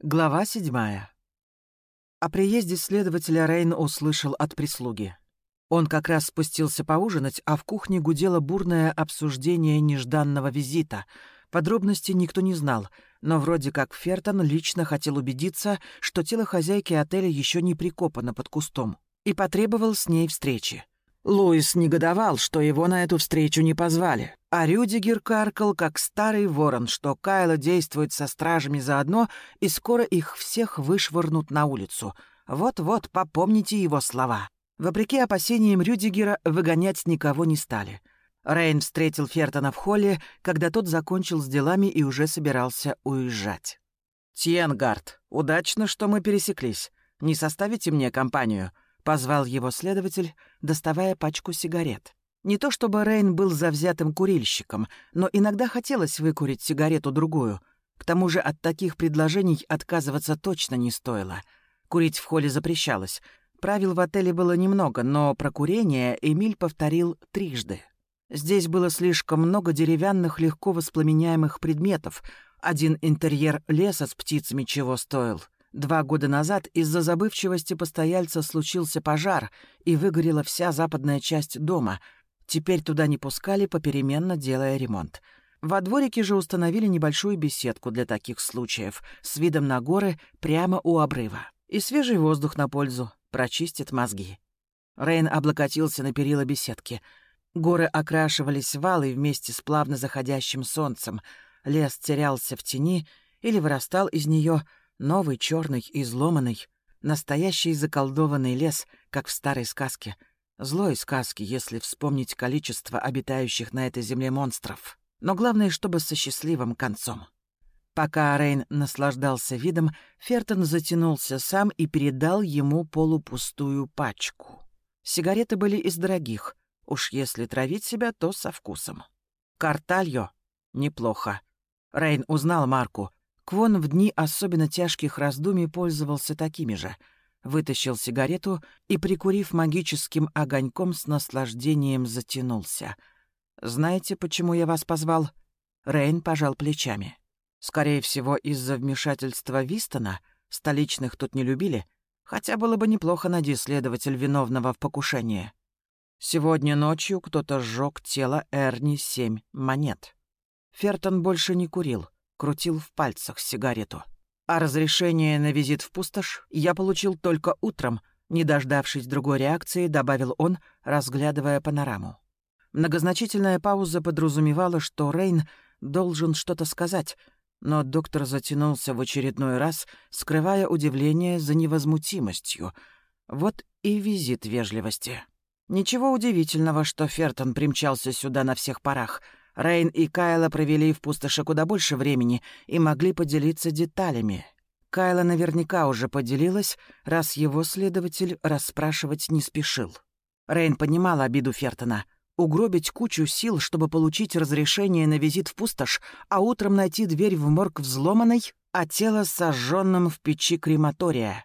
Глава седьмая. О приезде следователя Рейн услышал от прислуги. Он как раз спустился поужинать, а в кухне гудело бурное обсуждение нежданного визита. Подробностей никто не знал, но вроде как Фертон лично хотел убедиться, что тело хозяйки отеля еще не прикопано под кустом, и потребовал с ней встречи. Луис негодовал, что его на эту встречу не позвали. А Рюдигер каркал, как старый ворон, что Кайло действует со стражами заодно, и скоро их всех вышвырнут на улицу. Вот-вот, попомните его слова. Вопреки опасениям Рюдигера, выгонять никого не стали. Рейн встретил Фертона в холле, когда тот закончил с делами и уже собирался уезжать. «Тьенгард, удачно, что мы пересеклись. Не составите мне компанию?» — позвал его следователь, доставая пачку сигарет. Не то чтобы Рейн был завзятым курильщиком, но иногда хотелось выкурить сигарету-другую. К тому же от таких предложений отказываться точно не стоило. Курить в холле запрещалось. Правил в отеле было немного, но про курение Эмиль повторил трижды. Здесь было слишком много деревянных, легко воспламеняемых предметов. Один интерьер леса с птицами чего стоил — Два года назад из-за забывчивости постояльца случился пожар, и выгорела вся западная часть дома. Теперь туда не пускали, попеременно делая ремонт. Во дворике же установили небольшую беседку для таких случаев, с видом на горы прямо у обрыва. И свежий воздух на пользу, прочистит мозги. Рейн облокотился на перила беседки. Горы окрашивались валой вместе с плавно заходящим солнцем. Лес терялся в тени или вырастал из нее — Новый, черный, изломанный. Настоящий заколдованный лес, как в старой сказке. Злой сказки, если вспомнить количество обитающих на этой земле монстров. Но главное, чтобы со счастливым концом. Пока Рейн наслаждался видом, Фертон затянулся сам и передал ему полупустую пачку. Сигареты были из дорогих. Уж если травить себя, то со вкусом. Картальо — неплохо. Рейн узнал марку, Квон в дни особенно тяжких раздумий пользовался такими же. Вытащил сигарету и, прикурив магическим огоньком, с наслаждением затянулся. «Знаете, почему я вас позвал?» Рейн пожал плечами. «Скорее всего, из-за вмешательства Вистона. Столичных тут не любили. Хотя было бы неплохо найти следователь виновного в покушении. Сегодня ночью кто-то сжег тело Эрни семь монет. Фертон больше не курил крутил в пальцах сигарету. А разрешение на визит в пустошь я получил только утром, не дождавшись другой реакции, добавил он, разглядывая панораму. Многозначительная пауза подразумевала, что Рейн должен что-то сказать, но доктор затянулся в очередной раз, скрывая удивление за невозмутимостью. Вот и визит вежливости. Ничего удивительного, что Фертон примчался сюда на всех парах — Рейн и Кайла провели в пустоши куда больше времени и могли поделиться деталями. Кайла наверняка уже поделилась, раз его следователь расспрашивать не спешил. Рейн понимал обиду Фертона. Угробить кучу сил, чтобы получить разрешение на визит в пустошь, а утром найти дверь в морг взломанной, а тело сожженным в печи крематория.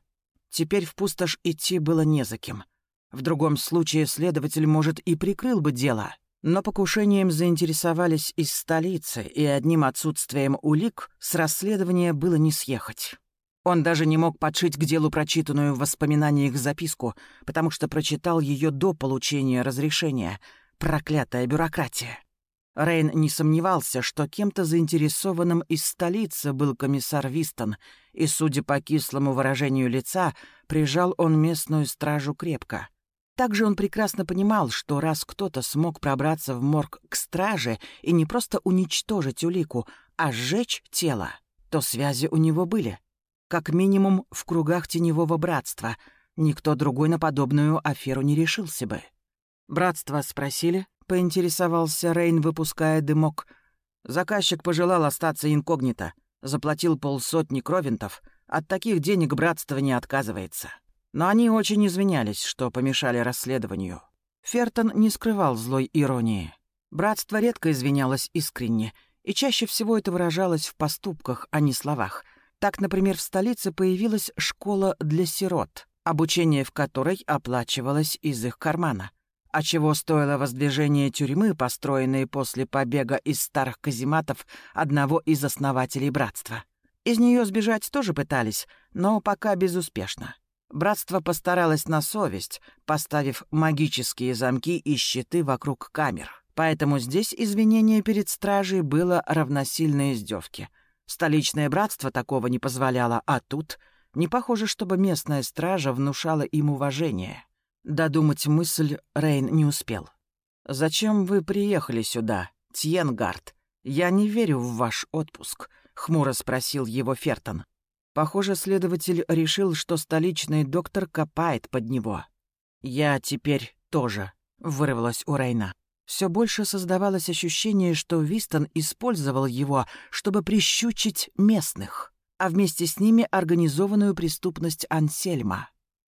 Теперь в пустошь идти было не за кем. В другом случае следователь, может, и прикрыл бы дело — но покушением заинтересовались из столицы, и одним отсутствием улик с расследования было не съехать. Он даже не мог подшить к делу прочитанную в воспоминаниях записку, потому что прочитал ее до получения разрешения. Проклятая бюрократия. Рейн не сомневался, что кем-то заинтересованным из столицы был комиссар Вистон, и, судя по кислому выражению лица, прижал он местную стражу крепко — также он прекрасно понимал, что раз кто-то смог пробраться в морг к страже и не просто уничтожить улику, а сжечь тело, то связи у него были. Как минимум в кругах теневого братства. Никто другой на подобную аферу не решился бы. «Братство спросили?» — поинтересовался Рейн, выпуская дымок. Заказчик пожелал остаться инкогнито. Заплатил полсотни кровинтов. От таких денег братство не отказывается. Но они очень извинялись, что помешали расследованию. Фертон не скрывал злой иронии. Братство редко извинялось искренне, и чаще всего это выражалось в поступках, а не словах. Так, например, в столице появилась школа для сирот, обучение в которой оплачивалось из их кармана. А чего стоило воздвижение тюрьмы, построенной после побега из старых казематов одного из основателей братства? Из нее сбежать тоже пытались, но пока безуспешно. Братство постаралось на совесть, поставив магические замки и щиты вокруг камер. Поэтому здесь извинение перед стражей было равносильно издевке. Столичное братство такого не позволяло, а тут не похоже, чтобы местная стража внушала им уважение. Додумать мысль Рейн не успел. «Зачем вы приехали сюда, Тьенгард? Я не верю в ваш отпуск», — хмуро спросил его Фертон. Похоже, следователь решил, что столичный доктор копает под него. «Я теперь тоже», — вырвалось у Рейна. Все больше создавалось ощущение, что Вистон использовал его, чтобы прищучить местных, а вместе с ними организованную преступность Ансельма.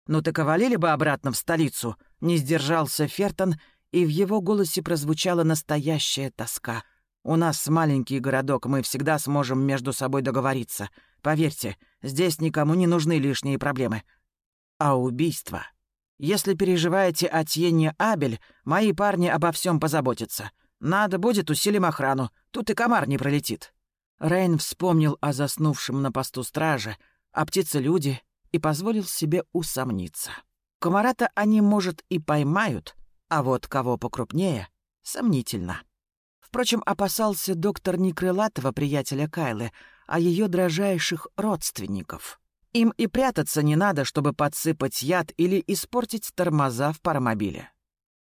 «Ну так овалили бы обратно в столицу», — не сдержался Фертон, и в его голосе прозвучала настоящая тоска. «У нас маленький городок, мы всегда сможем между собой договориться. Поверьте, здесь никому не нужны лишние проблемы. А убийство? Если переживаете о Тьене Абель, мои парни обо всем позаботятся. Надо будет, усилим охрану. Тут и комар не пролетит». Рейн вспомнил о заснувшем на посту страже, о птице-люди и позволил себе усомниться. Комара-то они, может, и поймают, а вот кого покрупнее — сомнительно. Впрочем, опасался доктор не крылатого приятеля Кайлы, а ее дрожайших родственников. Им и прятаться не надо, чтобы подсыпать яд или испортить тормоза в паромобиле.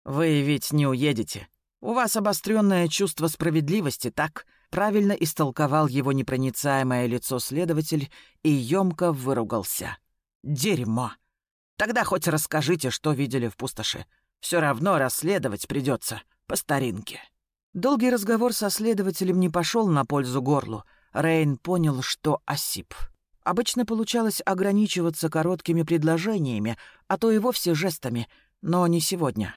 Вы ведь не уедете. У вас обостренное чувство справедливости, так? Правильно истолковал его непроницаемое лицо следователь и емко выругался. Дерьмо. Тогда хоть расскажите, что видели в пустоши. Все равно расследовать придется по старинке. Долгий разговор со следователем не пошел на пользу горлу. Рейн понял, что осип. Обычно получалось ограничиваться короткими предложениями, а то и вовсе жестами, но не сегодня.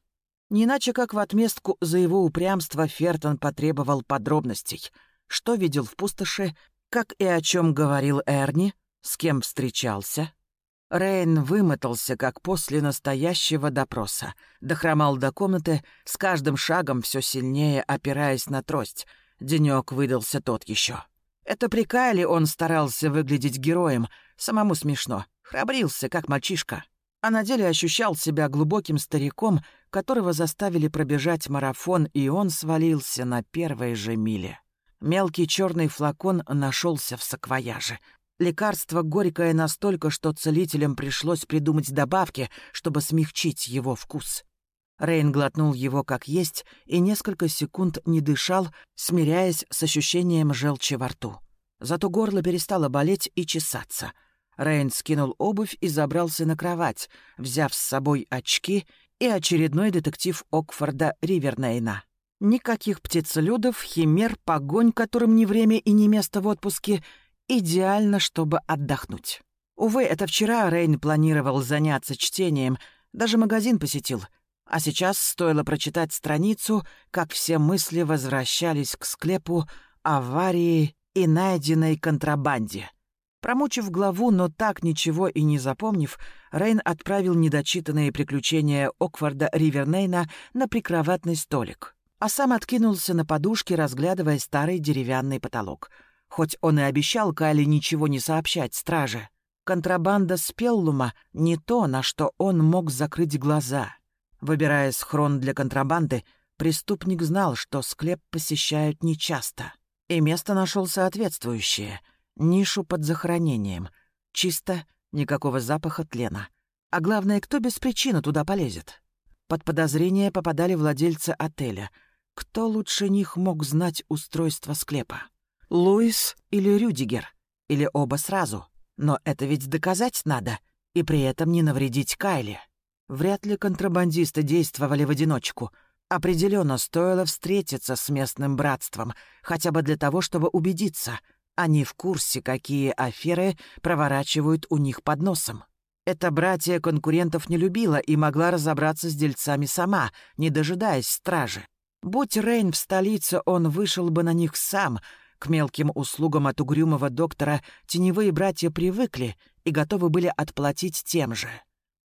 Не иначе, как в отместку за его упрямство Фертон потребовал подробностей. Что видел в пустоши, как и о чем говорил Эрни, с кем встречался, Рейн вымотался, как после настоящего допроса. Дохромал до комнаты, с каждым шагом все сильнее опираясь на трость. Денек выдался тот еще. Это при Кайле он старался выглядеть героем. Самому смешно. Храбрился, как мальчишка. А на деле ощущал себя глубоким стариком, которого заставили пробежать марафон, и он свалился на первой же миле. Мелкий черный флакон нашелся в саквояже. Лекарство горькое настолько, что целителям пришлось придумать добавки, чтобы смягчить его вкус. Рейн глотнул его как есть и несколько секунд не дышал, смиряясь с ощущением желчи во рту. Зато горло перестало болеть и чесаться. Рейн скинул обувь и забрался на кровать, взяв с собой очки и очередной детектив Окфорда Ривернейна. Никаких птицелюдов, химер, погонь, которым ни время и ни место в отпуске — Идеально, чтобы отдохнуть. Увы, это вчера Рейн планировал заняться чтением, даже магазин посетил. А сейчас стоило прочитать страницу, как все мысли возвращались к склепу, аварии и найденной контрабанде. Промучив главу, но так ничего и не запомнив, Рейн отправил недочитанные приключения Окварда Ривернейна на прикроватный столик, а сам откинулся на подушке, разглядывая старый деревянный потолок — Хоть он и обещал Кайле ничего не сообщать страже, контрабанда Спеллума — не то, на что он мог закрыть глаза. Выбирая схрон для контрабанды, преступник знал, что склеп посещают нечасто. И место нашел соответствующее — нишу под захоронением. Чисто, никакого запаха тлена. А главное, кто без причины туда полезет? Под подозрение попадали владельцы отеля. Кто лучше них мог знать устройство склепа? Луис или Рюдигер, или оба сразу. Но это ведь доказать надо, и при этом не навредить Кайле. Вряд ли контрабандисты действовали в одиночку. Определенно стоило встретиться с местным братством, хотя бы для того, чтобы убедиться, они в курсе, какие аферы проворачивают у них под носом. Эта братья конкурентов не любила и могла разобраться с дельцами сама, не дожидаясь стражи. Будь Рейн в столице, он вышел бы на них сам, к мелким услугам от угрюмого доктора теневые братья привыкли и готовы были отплатить тем же.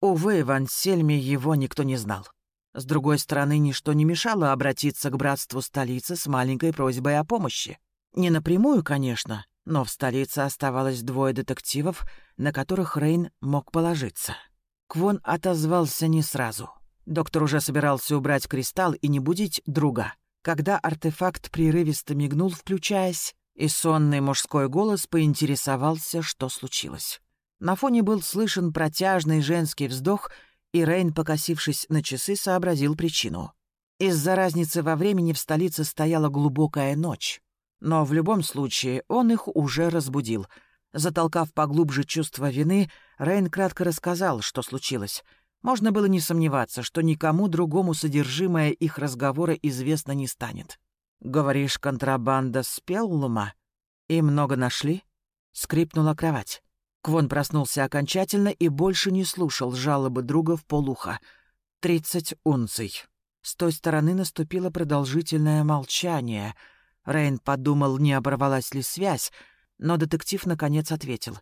Увы, в Ансельме его никто не знал. С другой стороны, ничто не мешало обратиться к братству столицы с маленькой просьбой о помощи. Не напрямую, конечно, Но в столице оставалось двое детективов, на которых Рейн мог положиться. Квон отозвался не сразу. Доктор уже собирался убрать кристалл и не будить друга. Когда артефакт прерывисто мигнул, включаясь, и сонный мужской голос поинтересовался, что случилось. На фоне был слышен протяжный женский вздох, и Рейн, покосившись на часы, сообразил причину. Из-за разницы во времени в столице стояла глубокая ночь. Но в любом случае он их уже разбудил. Затолкав поглубже чувство вины, Рейн кратко рассказал, что случилось. Можно было не сомневаться, что никому другому содержимое их разговора известно не станет. «Говоришь, контрабанда спеллума? И много нашли?» Скрипнула кровать. Квон проснулся окончательно и больше не слушал жалобы друга в полуха. «Тридцать унций». С той стороны наступило продолжительное молчание — Рейн подумал, не оборвалась ли связь, но детектив наконец ответил.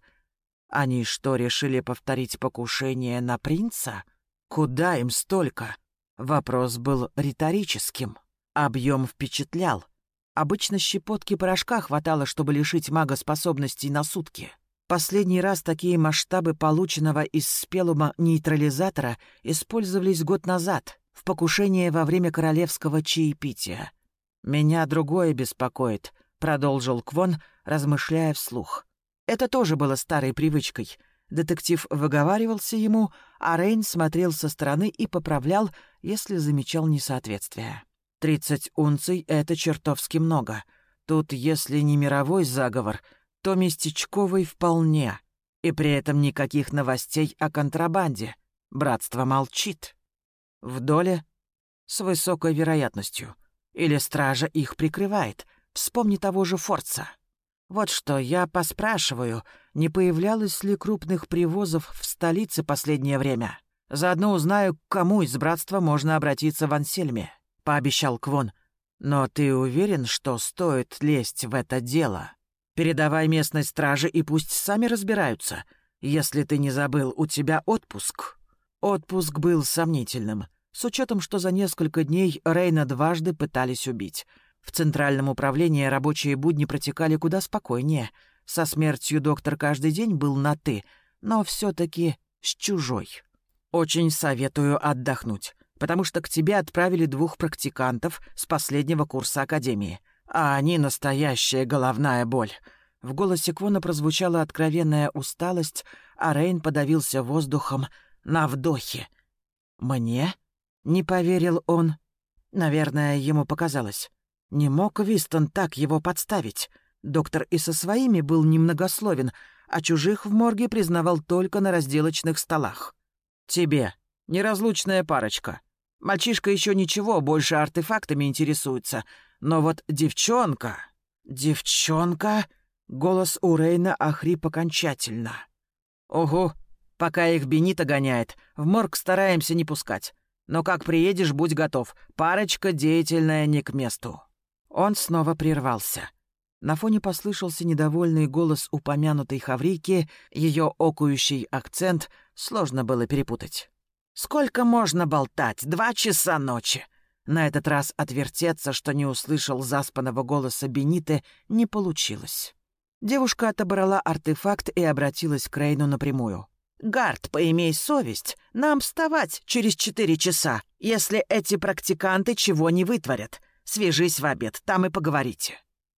«Они что, решили повторить покушение на принца? Куда им столько?» Вопрос был риторическим. Объем впечатлял. Обычно щепотки порошка хватало, чтобы лишить мага способностей на сутки. Последний раз такие масштабы полученного из спелума нейтрализатора использовались год назад, в покушении во время королевского чаепития — «Меня другое беспокоит», — продолжил Квон, размышляя вслух. Это тоже было старой привычкой. Детектив выговаривался ему, а Рейн смотрел со стороны и поправлял, если замечал несоответствие. «Тридцать унций — это чертовски много. Тут, если не мировой заговор, то местечковый вполне. И при этом никаких новостей о контрабанде. Братство молчит. В доле с высокой вероятностью. Или стража их прикрывает. Вспомни того же Форца. Вот что, я поспрашиваю, не появлялось ли крупных привозов в столице последнее время. Заодно узнаю, к кому из братства можно обратиться в Ансельме», — пообещал Квон. «Но ты уверен, что стоит лезть в это дело? Передавай местной страже и пусть сами разбираются. Если ты не забыл, у тебя отпуск». Отпуск был сомнительным с учетом, что за несколько дней Рейна дважды пытались убить. В Центральном управлении рабочие будни протекали куда спокойнее. Со смертью доктор каждый день был на «ты», но все таки с чужой. Очень советую отдохнуть, потому что к тебе отправили двух практикантов с последнего курса Академии, а они настоящая головная боль. В голосе Квона прозвучала откровенная усталость, а Рейн подавился воздухом на вдохе. «Мне?» Не поверил он. Наверное, ему показалось. Не мог Вистон так его подставить. Доктор и со своими был немногословен, а чужих в морге признавал только на разделочных столах. «Тебе. Неразлучная парочка. Мальчишка еще ничего, больше артефактами интересуется. Но вот девчонка...» «Девчонка...» Голос у Рейна охрип окончательно. «Ого, пока их Бенита гоняет, в морг стараемся не пускать. Но как приедешь, будь готов. Парочка деятельная не к месту». Он снова прервался. На фоне послышался недовольный голос упомянутой Хаврики, ее окующий акцент сложно было перепутать. «Сколько можно болтать? Два часа ночи!» На этот раз отвертеться, что не услышал заспанного голоса Бениты, не получилось. Девушка отобрала артефакт и обратилась к Рейну напрямую. «Гард, поимей совесть, нам вставать через четыре часа, если эти практиканты чего не вытворят. Свяжись в обед, там и поговорите».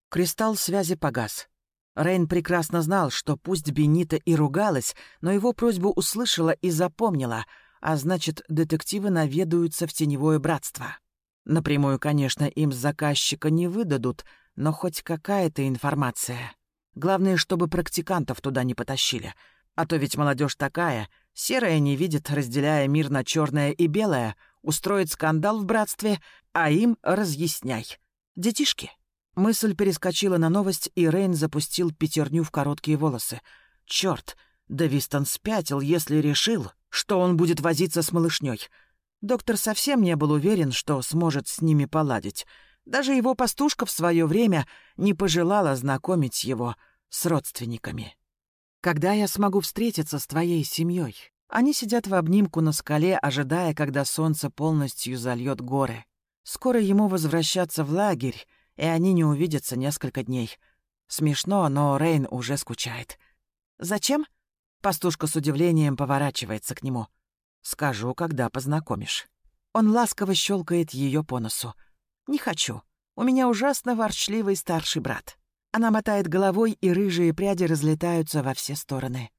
Кристалл связи погас. Рейн прекрасно знал, что пусть Бенита и ругалась, но его просьбу услышала и запомнила, а значит, детективы наведаются в теневое братство. Напрямую, конечно, им с заказчика не выдадут, но хоть какая-то информация. Главное, чтобы практикантов туда не потащили — а то ведь молодежь такая, серая не видит, разделяя мир на черное и белое, устроит скандал в братстве, а им разъясняй. Детишки. Мысль перескочила на новость, и Рейн запустил пятерню в короткие волосы. Черт, да Вистон спятил, если решил, что он будет возиться с малышней. Доктор совсем не был уверен, что сможет с ними поладить. Даже его пастушка в свое время не пожелала знакомить его с родственниками. Когда я смогу встретиться с твоей семьей? Они сидят в обнимку на скале, ожидая, когда солнце полностью зальет горы. Скоро ему возвращаться в лагерь, и они не увидятся несколько дней. Смешно, но Рейн уже скучает. «Зачем?» Пастушка с удивлением поворачивается к нему. «Скажу, когда познакомишь». Он ласково щелкает ее по носу. «Не хочу. У меня ужасно ворчливый старший брат». Она мотает головой, и рыжие пряди разлетаются во все стороны.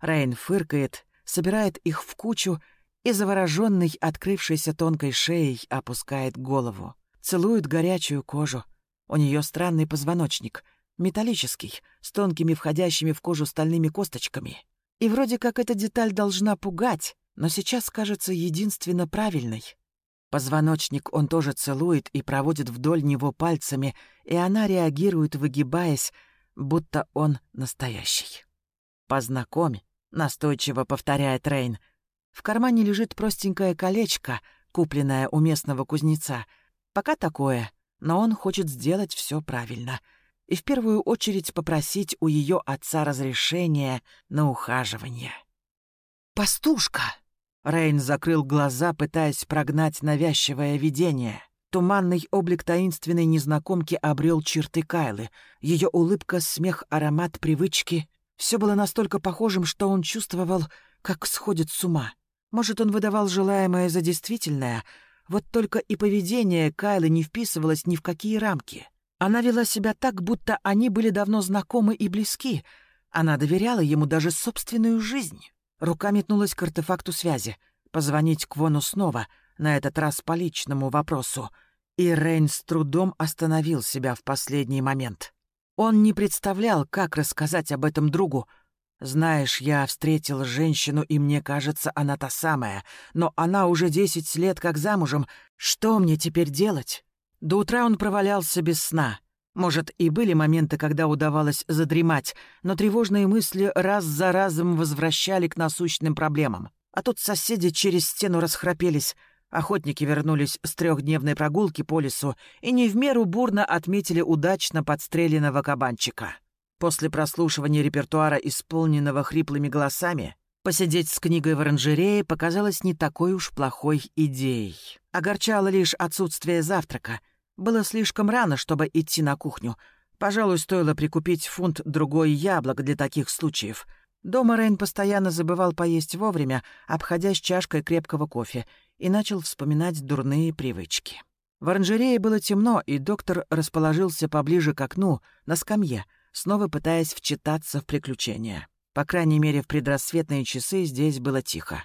Рейн фыркает, собирает их в кучу и, завороженный открывшейся тонкой шеей, опускает голову. Целует горячую кожу. У нее странный позвоночник, металлический, с тонкими входящими в кожу стальными косточками. И вроде как эта деталь должна пугать, но сейчас кажется единственно правильной. Позвоночник он тоже целует и проводит вдоль него пальцами, и она реагирует, выгибаясь, будто он настоящий. «Познакомь», — настойчиво повторяет Рейн. В кармане лежит простенькое колечко, купленное у местного кузнеца. Пока такое, но он хочет сделать все правильно — и в первую очередь попросить у ее отца разрешения на ухаживание. «Пастушка!» Рейн закрыл глаза, пытаясь прогнать навязчивое видение. Туманный облик таинственной незнакомки обрел черты Кайлы. Ее улыбка, смех, аромат, привычки — все было настолько похожим, что он чувствовал, как сходит с ума. Может, он выдавал желаемое за действительное, вот только и поведение Кайлы не вписывалось ни в какие рамки — она вела себя так, будто они были давно знакомы и близки. Она доверяла ему даже собственную жизнь. Рука метнулась к артефакту связи. Позвонить Квону снова, на этот раз по личному вопросу. И Рейн с трудом остановил себя в последний момент. Он не представлял, как рассказать об этом другу. «Знаешь, я встретил женщину, и мне кажется, она та самая. Но она уже десять лет как замужем. Что мне теперь делать?» До утра он провалялся без сна. Может, и были моменты, когда удавалось задремать, но тревожные мысли раз за разом возвращали к насущным проблемам. А тут соседи через стену расхрапелись, охотники вернулись с трехдневной прогулки по лесу и не в меру бурно отметили удачно подстреленного кабанчика. После прослушивания репертуара, исполненного хриплыми голосами, посидеть с книгой в оранжерее показалось не такой уж плохой идеей. Огорчало лишь отсутствие завтрака — было слишком рано, чтобы идти на кухню. Пожалуй, стоило прикупить фунт другой яблок для таких случаев. Дома Рейн постоянно забывал поесть вовремя, обходясь чашкой крепкого кофе, и начал вспоминать дурные привычки. В оранжерее было темно, и доктор расположился поближе к окну, на скамье, снова пытаясь вчитаться в приключения. По крайней мере, в предрассветные часы здесь было тихо.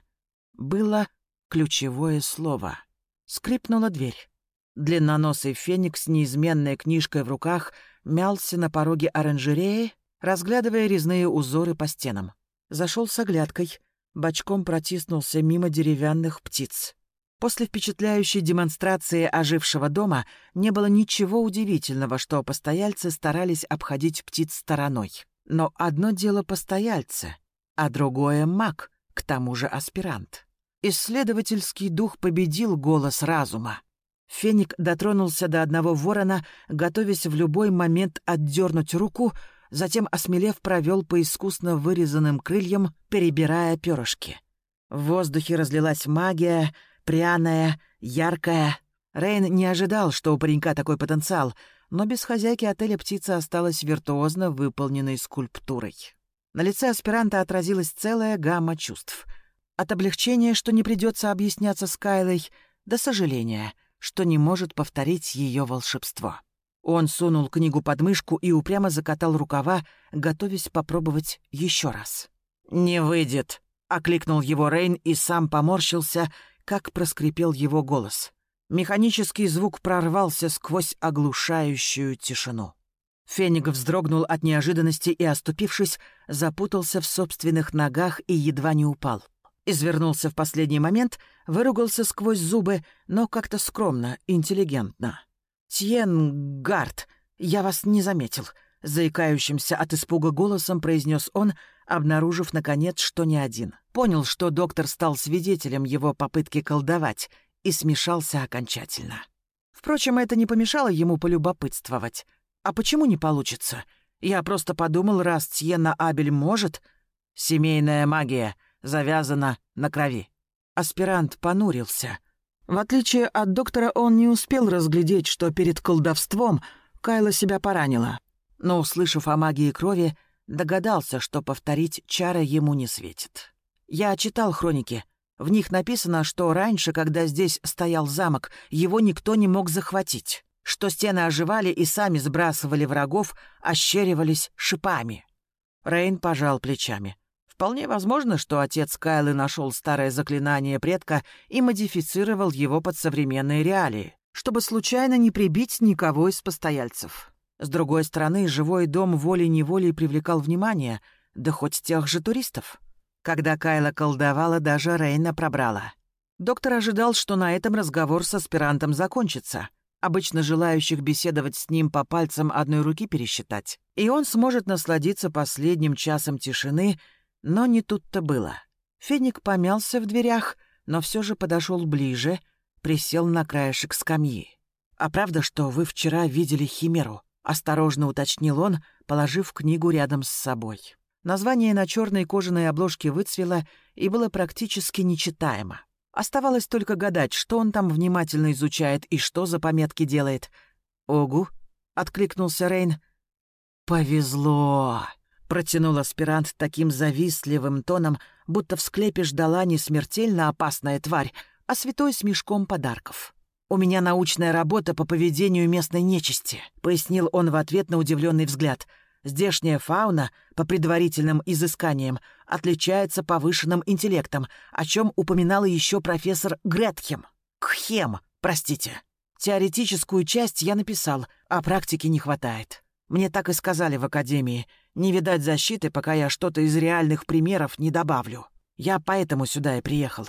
Было ключевое слово. Скрипнула дверь. Длинноносый феникс, неизменной книжкой в руках, мялся на пороге оранжереи, разглядывая резные узоры по стенам. Зашел с оглядкой, бочком протиснулся мимо деревянных птиц. После впечатляющей демонстрации ожившего дома не было ничего удивительного, что постояльцы старались обходить птиц стороной. Но одно дело постояльцы, а другое — маг, к тому же аспирант. Исследовательский дух победил голос разума. Феник дотронулся до одного ворона, готовясь в любой момент отдернуть руку, затем, осмелев, провел по искусно вырезанным крыльям, перебирая перышки. В воздухе разлилась магия, пряная, яркая. Рейн не ожидал, что у паренька такой потенциал, но без хозяйки отеля птица осталась виртуозно выполненной скульптурой. На лице аспиранта отразилась целая гамма чувств. От облегчения, что не придется объясняться с Кайлой, до сожаления — что не может повторить ее волшебство. Он сунул книгу под мышку и упрямо закатал рукава, готовясь попробовать еще раз. «Не выйдет», — окликнул его Рейн и сам поморщился, как проскрипел его голос. Механический звук прорвался сквозь оглушающую тишину. Феник вздрогнул от неожиданности и, оступившись, запутался в собственных ногах и едва не упал. Извернулся в последний момент, выругался сквозь зубы, но как-то скромно, интеллигентно. «Тьен Гард, я вас не заметил», — заикающимся от испуга голосом произнес он, обнаружив, наконец, что не один. Понял, что доктор стал свидетелем его попытки колдовать и смешался окончательно. Впрочем, это не помешало ему полюбопытствовать. «А почему не получится? Я просто подумал, раз Тьена Абель может...» «Семейная магия», завязана на крови. Аспирант понурился. В отличие от доктора, он не успел разглядеть, что перед колдовством Кайла себя поранила. но, услышав о магии крови, догадался, что повторить чары ему не светит. Я читал хроники. В них написано, что раньше, когда здесь стоял замок, его никто не мог захватить, что стены оживали и сами сбрасывали врагов, ощеривались шипами. Рейн пожал плечами. Вполне возможно, что отец Кайлы нашел старое заклинание предка и модифицировал его под современные реалии, чтобы случайно не прибить никого из постояльцев. С другой стороны, живой дом волей-неволей привлекал внимание, да хоть тех же туристов. Когда Кайла колдовала, даже Рейна пробрала. Доктор ожидал, что на этом разговор с аспирантом закончится. Обычно желающих беседовать с ним по пальцам одной руки пересчитать. И он сможет насладиться последним часом тишины, но не тут-то было. Феник помялся в дверях, но все же подошел ближе, присел на краешек скамьи. «А правда, что вы вчера видели Химеру?» — осторожно уточнил он, положив книгу рядом с собой. Название на черной кожаной обложке выцвело и было практически нечитаемо. Оставалось только гадать, что он там внимательно изучает и что за пометки делает. «Огу!» — откликнулся Рейн. «Повезло!» — протянул аспирант таким завистливым тоном, будто в склепе ждала не смертельно опасная тварь, а святой с мешком подарков. «У меня научная работа по поведению местной нечисти», — пояснил он в ответ на удивленный взгляд. «Здешняя фауна, по предварительным изысканиям, отличается повышенным интеллектом, о чем упоминала еще профессор Гретхем. Кхем, простите. Теоретическую часть я написал, а практики не хватает. Мне так и сказали в академии. Не видать защиты, пока я что-то из реальных примеров не добавлю. Я поэтому сюда и приехал.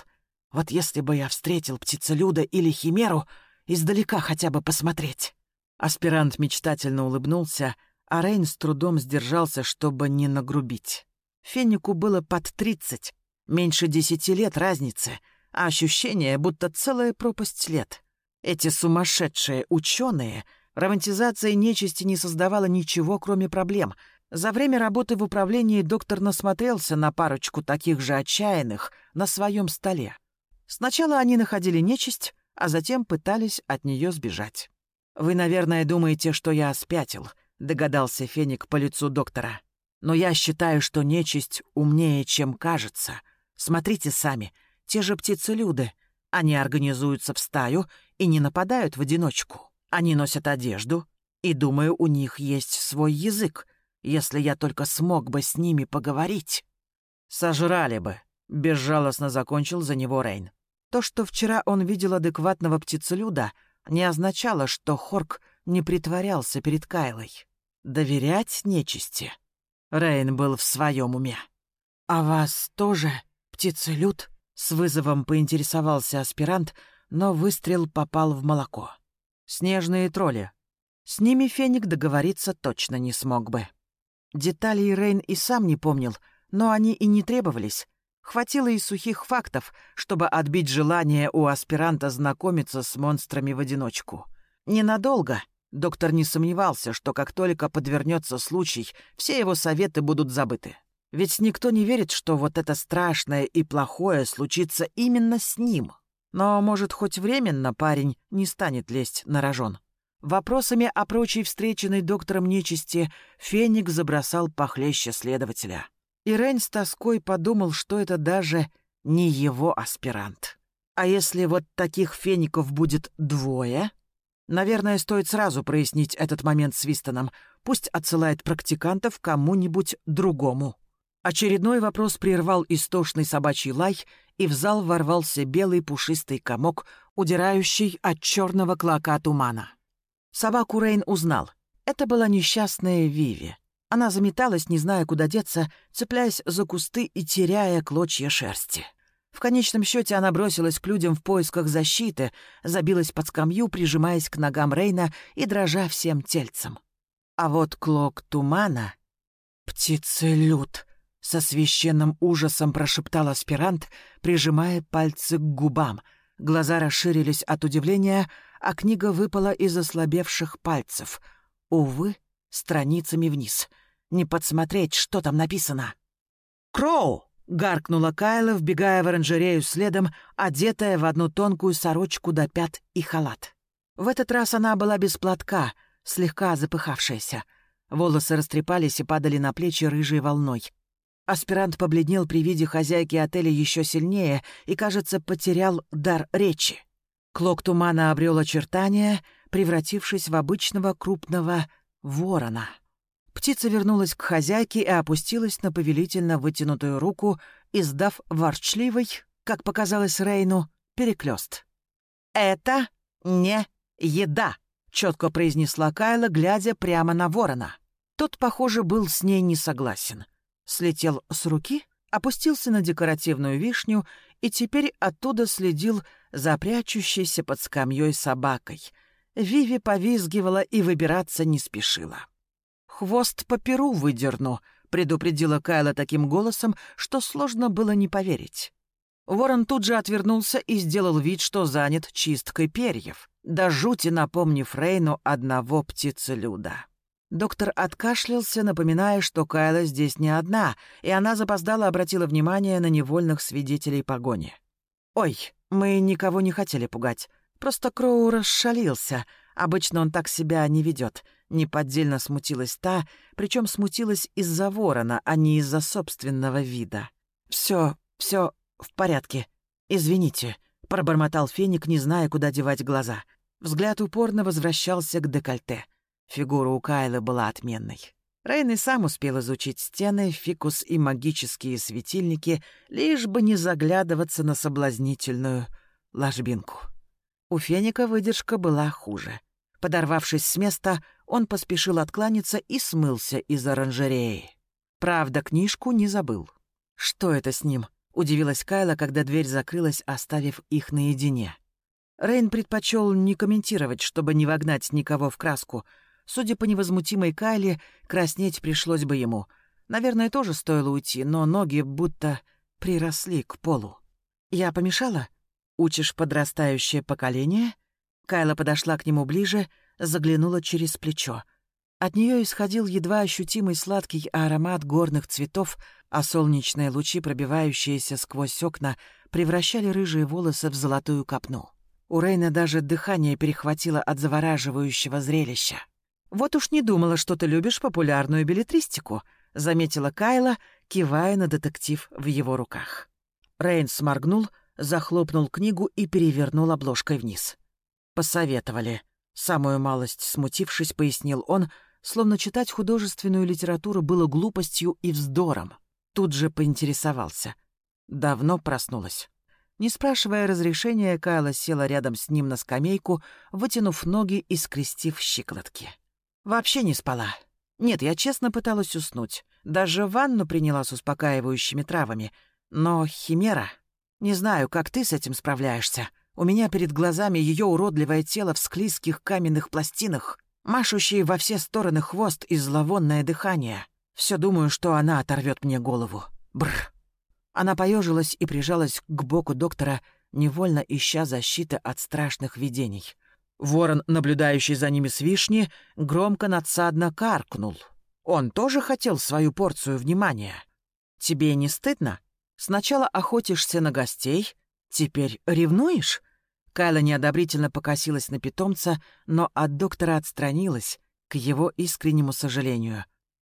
Вот если бы я встретил птицелюда или химеру, издалека хотя бы посмотреть». Аспирант мечтательно улыбнулся, а Рейн с трудом сдержался, чтобы не нагрубить. Фенику было под тридцать, меньше десяти лет разницы, а ощущение, будто целая пропасть лет. Эти сумасшедшие ученые романтизация нечисти не создавала ничего, кроме проблем. За время работы в управлении доктор насмотрелся на парочку таких же отчаянных на своем столе. Сначала они находили нечисть, а затем пытались от нее сбежать. «Вы, наверное, думаете, что я спятил», — догадался Феник по лицу доктора. «Но я считаю, что нечисть умнее, чем кажется. Смотрите сами, те же птицелюды. Они организуются в стаю и не нападают в одиночку. Они носят одежду, и, думаю, у них есть свой язык, если я только смог бы с ними поговорить». «Сожрали бы», — безжалостно закончил за него Рейн. То, что вчера он видел адекватного птицелюда, не означало, что Хорк не притворялся перед Кайлой. Доверять нечисти. Рейн был в своем уме. «А вас тоже птицелюд?» — с вызовом поинтересовался аспирант, но выстрел попал в молоко. «Снежные тролли. С ними Феник договориться точно не смог бы». Деталей Рейн и сам не помнил, но они и не требовались. Хватило и сухих фактов, чтобы отбить желание у аспиранта знакомиться с монстрами в одиночку. Ненадолго. Доктор не сомневался, что как только подвернется случай, все его советы будут забыты. Ведь никто не верит, что вот это страшное и плохое случится именно с ним. Но, может, хоть временно парень не станет лезть на рожон. Вопросами о прочей встреченной доктором нечисти Феник забросал похлеще следователя. И Рейн с тоской подумал, что это даже не его аспирант. А если вот таких феников будет двое? Наверное, стоит сразу прояснить этот момент с Вистоном. Пусть отсылает практикантов кому-нибудь другому. Очередной вопрос прервал истошный собачий лай, и в зал ворвался белый пушистый комок, удирающий от черного клока тумана. Собаку Рейн узнал. Это была несчастная Виви. Она заметалась, не зная, куда деться, цепляясь за кусты и теряя клочья шерсти. В конечном счете она бросилась к людям в поисках защиты, забилась под скамью, прижимаясь к ногам Рейна и дрожа всем тельцем. А вот клок тумана... «Птицелюд!» — со священным ужасом прошептал аспирант, прижимая пальцы к губам. Глаза расширились от удивления, а книга выпала из ослабевших пальцев. Увы, страницами вниз — не подсмотреть, что там написано. «Кроу!» — гаркнула Кайла, вбегая в оранжерею следом, одетая в одну тонкую сорочку до пят и халат. В этот раз она была без платка, слегка запыхавшаяся. Волосы растрепались и падали на плечи рыжей волной. Аспирант побледнел при виде хозяйки отеля еще сильнее и, кажется, потерял дар речи. Клок тумана обрел очертания, превратившись в обычного крупного ворона. Птица вернулась к хозяйке и опустилась на повелительно вытянутую руку, издав ворчливый, как показалось Рейну, переклёст. «Это не еда», — четко произнесла Кайла, глядя прямо на ворона. Тот, похоже, был с ней не согласен. Слетел с руки, опустился на декоративную вишню и теперь оттуда следил за прячущейся под скамьей собакой. Виви повизгивала и выбираться не спешила. «Хвост по перу выдерну», — предупредила Кайла таким голосом, что сложно было не поверить. Ворон тут же отвернулся и сделал вид, что занят чисткой перьев, до жути напомнив Рейну одного птицелюда. Доктор откашлялся, напоминая, что Кайла здесь не одна, и она запоздала обратила внимание на невольных свидетелей погони. «Ой, мы никого не хотели пугать. Просто Кроу расшалился. Обычно он так себя не ведет. Неподдельно смутилась та, причем смутилась из-за ворона, а не из-за собственного вида. Все, все в порядке. Извините», — пробормотал Феник, не зная, куда девать глаза. Взгляд упорно возвращался к декольте. Фигура у Кайлы была отменной. Рейн и сам успел изучить стены, фикус и магические светильники, лишь бы не заглядываться на соблазнительную ложбинку. У Феника выдержка была хуже. Подорвавшись с места, он поспешил откланяться и смылся из оранжереи. Правда, книжку не забыл. «Что это с ним?» — удивилась Кайла, когда дверь закрылась, оставив их наедине. Рейн предпочел не комментировать, чтобы не вогнать никого в краску — Судя по невозмутимой Кайле, краснеть пришлось бы ему. Наверное, тоже стоило уйти, но ноги будто приросли к полу. «Я помешала? Учишь подрастающее поколение?» Кайла подошла к нему ближе, заглянула через плечо. От нее исходил едва ощутимый сладкий аромат горных цветов, а солнечные лучи, пробивающиеся сквозь окна, превращали рыжие волосы в золотую копну. У Рейна даже дыхание перехватило от завораживающего зрелища. «Вот уж не думала, что ты любишь популярную билетристику», — заметила Кайла, кивая на детектив в его руках. Рейн сморгнул, захлопнул книгу и перевернул обложкой вниз. «Посоветовали». Самую малость смутившись, пояснил он, словно читать художественную литературу было глупостью и вздором. Тут же поинтересовался. Давно проснулась. Не спрашивая разрешения, Кайла села рядом с ним на скамейку, вытянув ноги и скрестив щиколотки. Вообще не спала. Нет, я честно пыталась уснуть. Даже ванну приняла с успокаивающими травами. Но химера... Не знаю, как ты с этим справляешься. У меня перед глазами ее уродливое тело в склизких каменных пластинах, машущие во все стороны хвост и зловонное дыхание. Все думаю, что она оторвет мне голову. Бр. Она поежилась и прижалась к боку доктора, невольно ища защиты от страшных видений. Ворон, наблюдающий за ними с вишни, громко надсадно каркнул. Он тоже хотел свою порцию внимания. «Тебе не стыдно? Сначала охотишься на гостей, теперь ревнуешь?» Кайла неодобрительно покосилась на питомца, но от доктора отстранилась, к его искреннему сожалению.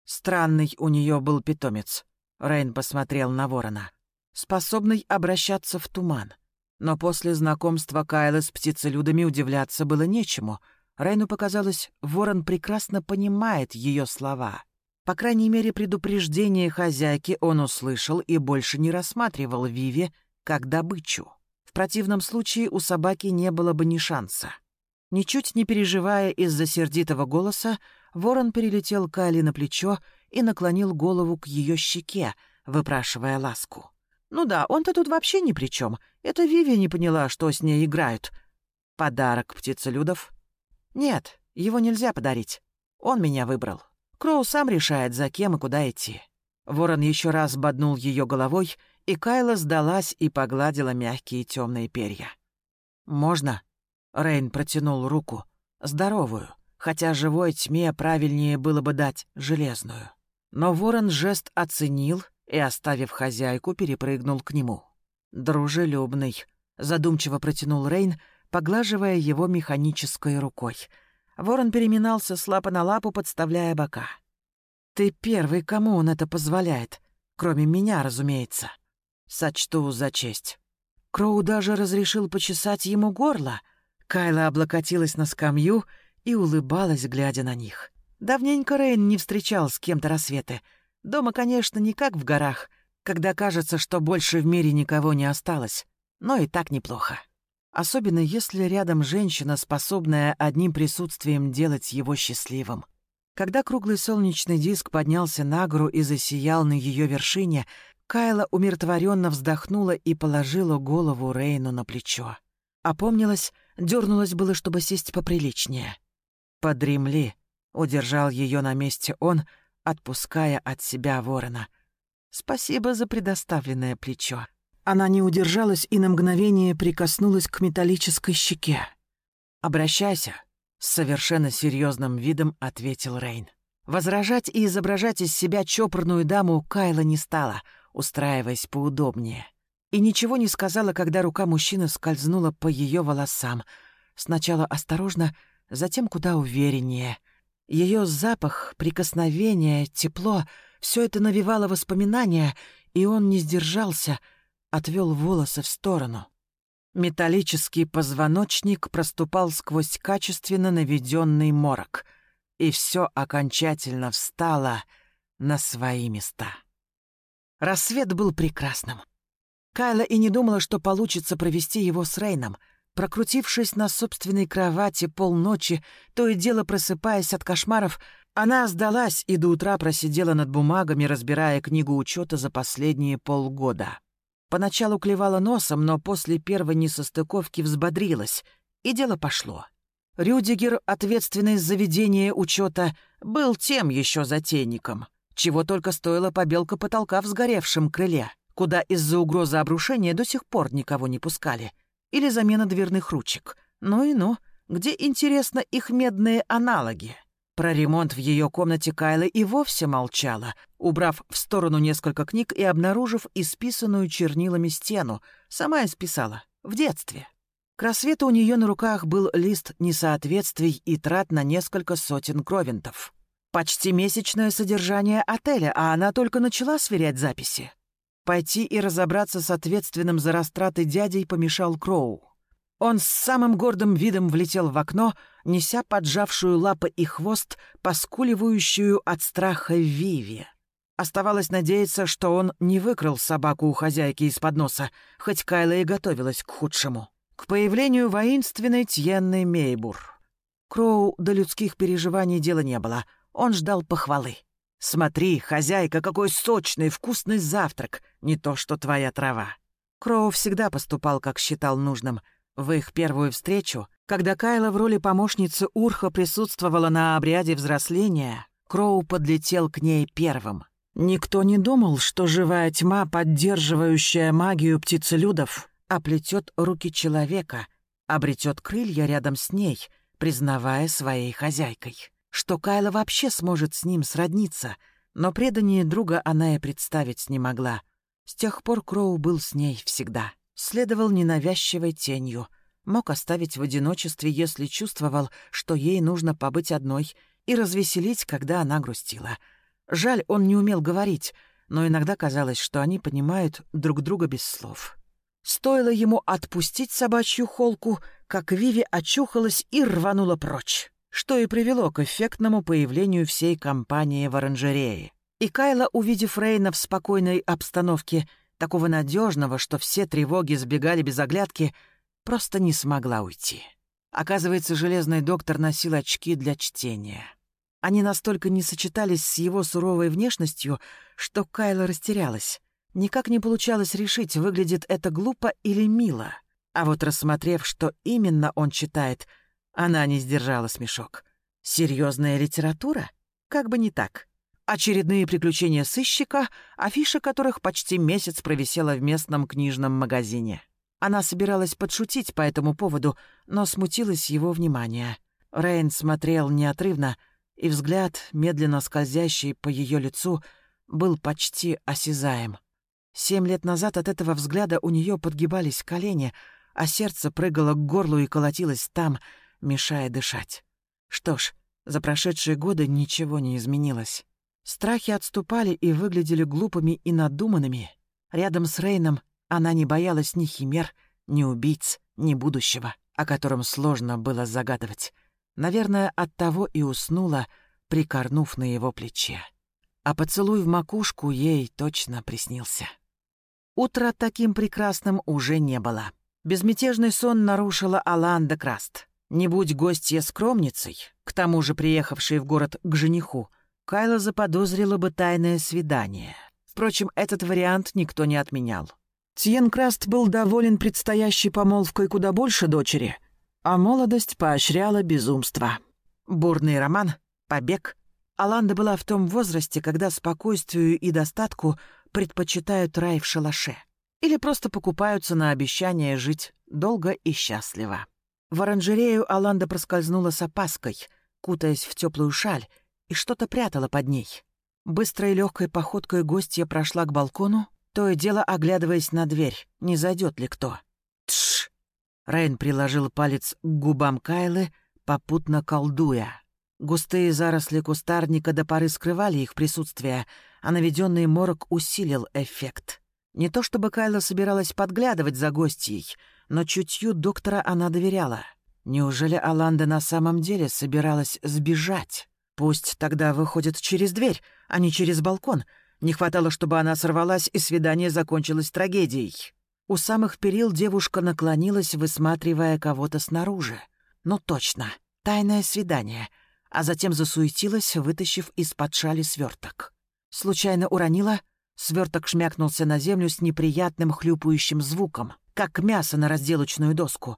Странный у нее был питомец. Рейн посмотрел на ворона. Способный обращаться в туман. Но после знакомства Кайла с птицелюдами удивляться было нечему. Райну показалось, ворон прекрасно понимает ее слова. По крайней мере, предупреждение хозяйки он услышал и больше не рассматривал Виви как добычу. В противном случае у собаки не было бы ни шанса. Ничуть не переживая из-за сердитого голоса, ворон перелетел Кайли на плечо и наклонил голову к ее щеке, выпрашивая ласку. Ну да, он-то тут вообще ни при чем. Это Виви не поняла, что с ней играют. Подарок птицелюдов? Нет, его нельзя подарить. Он меня выбрал. Кроу сам решает, за кем и куда идти. Ворон еще раз боднул ее головой, и Кайла сдалась и погладила мягкие темные перья. «Можно?» Рейн протянул руку. Здоровую, хотя живой тьме правильнее было бы дать железную. Но ворон жест оценил и, оставив хозяйку, перепрыгнул к нему. «Дружелюбный», — задумчиво протянул Рейн, поглаживая его механической рукой. Ворон переминался с лапы на лапу, подставляя бока. Ты первый, кому он это позволяет. Кроме меня, разумеется. Сочту за честь. Кроу даже разрешил почесать ему горло. Кайла облокотилась на скамью и улыбалась, глядя на них. Давненько Рейн не встречал с кем-то рассветы. Дома, конечно, не как в горах, когда кажется, что больше в мире никого не осталось, но и так неплохо. Особенно если рядом женщина, способная одним присутствием делать его счастливым. Когда круглый солнечный диск поднялся на гору и засиял на ее вершине, Кайла умиротворенно вздохнула и положила голову Рейну на плечо. Опомнилась, дернулась было, чтобы сесть поприличнее. «Подремли», — удержал ее на месте он, отпуская от себя ворона. «Спасибо за предоставленное плечо». Она не удержалась и на мгновение прикоснулась к металлической щеке. «Обращайся», — с совершенно серьезным видом ответил Рейн. Возражать и изображать из себя чопорную даму Кайла не стала, устраиваясь поудобнее. И ничего не сказала, когда рука мужчины скользнула по ее волосам. Сначала осторожно, затем куда увереннее. Ее запах, прикосновение, тепло — все это навевало воспоминания, и он не сдержался — отвел волосы в сторону. Металлический позвоночник проступал сквозь качественно наведенный морок, и все окончательно встало на свои места. Рассвет был прекрасным. Кайла и не думала, что получится провести его с Рейном. Прокрутившись на собственной кровати полночи, то и дело просыпаясь от кошмаров, она сдалась и до утра просидела над бумагами, разбирая книгу учета за последние полгода. Поначалу клевала носом, но после первой несостыковки взбодрилась, и дело пошло. Рюдигер, ответственный за ведение учета, был тем еще затейником, чего только стоила побелка потолка в сгоревшем крыле, куда из-за угрозы обрушения до сих пор никого не пускали, или замена дверных ручек. Ну и ну, где, интересно, их медные аналоги? Про ремонт в ее комнате Кайла и вовсе молчала, убрав в сторону несколько книг и обнаружив исписанную чернилами стену. Сама исписала. В детстве. К рассвету у нее на руках был лист несоответствий и трат на несколько сотен кровентов. Почти месячное содержание отеля, а она только начала сверять записи. Пойти и разобраться с ответственным за растраты дядей помешал Кроу. Он с самым гордым видом влетел в окно, неся поджавшую лапы и хвост, поскуливающую от страха Виви. Оставалось надеяться, что он не выкрал собаку у хозяйки из-под носа, хоть Кайла и готовилась к худшему. К появлению воинственной Тьенны Мейбур. Кроу до людских переживаний дела не было. Он ждал похвалы. «Смотри, хозяйка, какой сочный, вкусный завтрак! Не то что твоя трава!» Кроу всегда поступал, как считал нужным — в их первую встречу, когда Кайла в роли помощницы Урха присутствовала на обряде взросления, Кроу подлетел к ней первым. Никто не думал, что живая тьма, поддерживающая магию птицелюдов, оплетет руки человека, обретет крылья рядом с ней, признавая своей хозяйкой. Что Кайла вообще сможет с ним сродниться, но предание друга она и представить не могла. С тех пор Кроу был с ней всегда следовал ненавязчивой тенью, мог оставить в одиночестве, если чувствовал, что ей нужно побыть одной, и развеселить, когда она грустила. Жаль, он не умел говорить, но иногда казалось, что они понимают друг друга без слов. Стоило ему отпустить собачью холку, как Виви очухалась и рванула прочь, что и привело к эффектному появлению всей компании в оранжерее. И Кайла, увидев Рейна в спокойной обстановке, такого надежного, что все тревоги сбегали без оглядки, просто не смогла уйти. Оказывается, железный доктор носил очки для чтения. Они настолько не сочетались с его суровой внешностью, что Кайла растерялась. Никак не получалось решить, выглядит это глупо или мило. А вот рассмотрев, что именно он читает, она не сдержала смешок. Серьезная литература? Как бы не так. Очередные приключения сыщика, афиша которых почти месяц провисела в местном книжном магазине. Она собиралась подшутить по этому поводу, но смутилась его внимание. Рейн смотрел неотрывно, и взгляд, медленно скользящий по ее лицу, был почти осязаем. Семь лет назад от этого взгляда у нее подгибались колени, а сердце прыгало к горлу и колотилось там, мешая дышать. Что ж, за прошедшие годы ничего не изменилось. Страхи отступали и выглядели глупыми и надуманными. Рядом с Рейном она не боялась ни химер, ни убийц, ни будущего, о котором сложно было загадывать. Наверное, оттого и уснула, прикорнув на его плече. А поцелуй в макушку ей точно приснился. Утро таким прекрасным уже не было. Безмятежный сон нарушила Аланда Краст. Не будь гостья скромницей, к тому же приехавшей в город к жениху, Кайла заподозрила бы тайное свидание. Впрочем, этот вариант никто не отменял. Тьен Краст был доволен предстоящей помолвкой куда больше дочери, а молодость поощряла безумство. Бурный роман, побег. Аланда была в том возрасте, когда спокойствию и достатку предпочитают рай в шалаше. Или просто покупаются на обещание жить долго и счастливо. В оранжерею Аланда проскользнула с опаской, кутаясь в теплую шаль, и что-то прятала под ней. Быстрой легкой походкой гостья прошла к балкону, то и дело оглядываясь на дверь, не зайдет ли кто. Тш! Рейн приложил палец к губам Кайлы, попутно колдуя. Густые заросли кустарника до поры скрывали их присутствие, а наведенный морок усилил эффект. Не то чтобы Кайла собиралась подглядывать за гостьей, но чутью доктора она доверяла. Неужели Аланда на самом деле собиралась сбежать? Пусть тогда выходит через дверь, а не через балкон — не хватало, чтобы она сорвалась, и свидание закончилось трагедией. У самых перил девушка наклонилась, высматривая кого-то снаружи. Ну точно, тайное свидание. А затем засуетилась, вытащив из-под шали сверток. Случайно уронила, сверток шмякнулся на землю с неприятным хлюпающим звуком, как мясо на разделочную доску.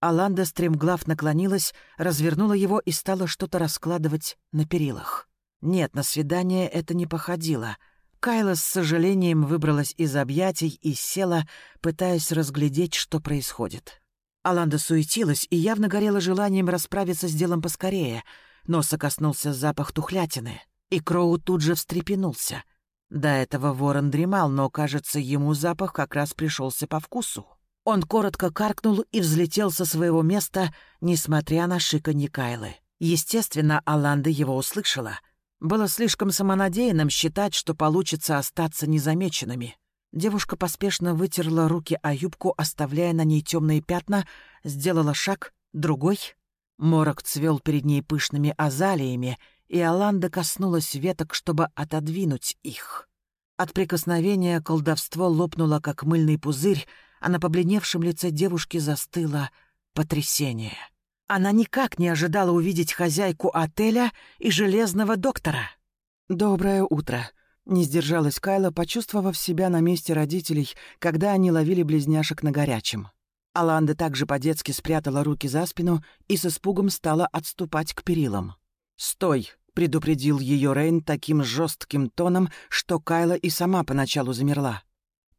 Аланда стремглав наклонилась, развернула его и стала что-то раскладывать на перилах. Нет, на свидание это не походило — Кайла с сожалением выбралась из объятий и села, пытаясь разглядеть, что происходит. Аланда суетилась и явно горела желанием расправиться с делом поскорее. Носа коснулся запах тухлятины, и Кроу тут же встрепенулся. До этого ворон дремал, но, кажется, ему запах как раз пришелся по вкусу. Он коротко каркнул и взлетел со своего места, несмотря на шиканье Кайлы. Естественно, Аланда его услышала — было слишком самонадеянным считать, что получится остаться незамеченными. Девушка поспешно вытерла руки о юбку, оставляя на ней темные пятна, сделала шаг, другой. Морок цвел перед ней пышными азалиями, и Аланда коснулась веток, чтобы отодвинуть их. От прикосновения колдовство лопнуло, как мыльный пузырь, а на побледневшем лице девушки застыло потрясение. Она никак не ожидала увидеть хозяйку отеля и железного доктора. «Доброе утро», — не сдержалась Кайла, почувствовав себя на месте родителей, когда они ловили близняшек на горячем. Аланда также по-детски спрятала руки за спину и с испугом стала отступать к перилам. «Стой!» — предупредил ее Рейн таким жестким тоном, что Кайла и сама поначалу замерла.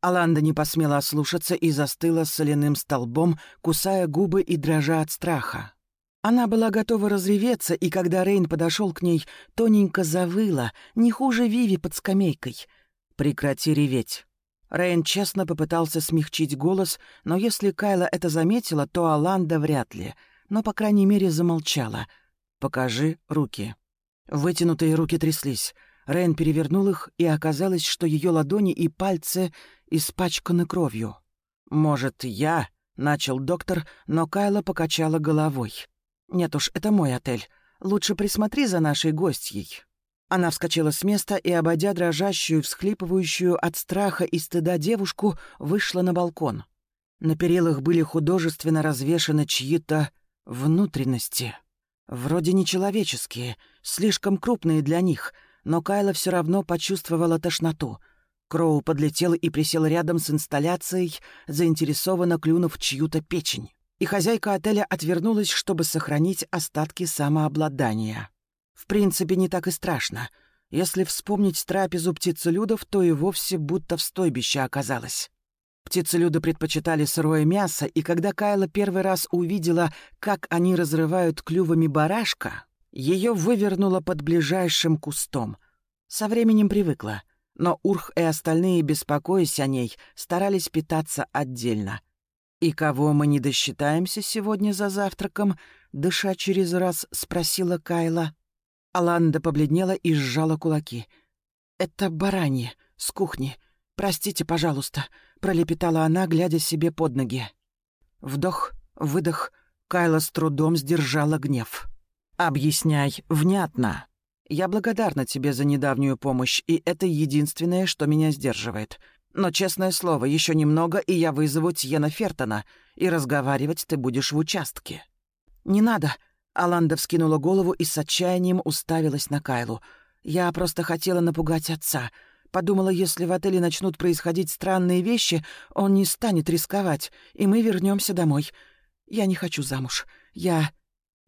Аланда не посмела ослушаться и застыла соляным столбом, кусая губы и дрожа от страха. Она была готова разреветься, и когда Рейн подошел к ней, тоненько завыла, не хуже Виви под скамейкой. «Прекрати реветь». Рейн честно попытался смягчить голос, но если Кайла это заметила, то Аланда вряд ли. Но, по крайней мере, замолчала. «Покажи руки». Вытянутые руки тряслись. Рейн перевернул их, и оказалось, что ее ладони и пальцы испачканы кровью. «Может, я?» — начал доктор, но Кайла покачала головой. «Нет уж, это мой отель. Лучше присмотри за нашей гостьей». Она вскочила с места и, обойдя дрожащую, всхлипывающую от страха и стыда девушку, вышла на балкон. На перилах были художественно развешаны чьи-то внутренности. Вроде нечеловеческие, слишком крупные для них, но Кайла все равно почувствовала тошноту. Кроу подлетел и присел рядом с инсталляцией, заинтересованно клюнув чью-то печень и хозяйка отеля отвернулась, чтобы сохранить остатки самообладания. В принципе, не так и страшно. Если вспомнить трапезу птицелюдов, то и вовсе будто в стойбище оказалось. Птицелюды предпочитали сырое мясо, и когда Кайла первый раз увидела, как они разрывают клювами барашка, ее вывернуло под ближайшим кустом. Со временем привыкла, но Урх и остальные, беспокоясь о ней, старались питаться отдельно. «И кого мы не досчитаемся сегодня за завтраком?» — дыша через раз спросила Кайла. Аланда побледнела и сжала кулаки. «Это баранье, с кухни. Простите, пожалуйста», — пролепетала она, глядя себе под ноги. Вдох, выдох. Кайла с трудом сдержала гнев. «Объясняй внятно. Я благодарна тебе за недавнюю помощь, и это единственное, что меня сдерживает. Но, честное слово, еще немного, и я вызову Тьена Фертона, и разговаривать ты будешь в участке». «Не надо», — Аланда вскинула голову и с отчаянием уставилась на Кайлу. «Я просто хотела напугать отца. Подумала, если в отеле начнут происходить странные вещи, он не станет рисковать, и мы вернемся домой. Я не хочу замуж. Я...»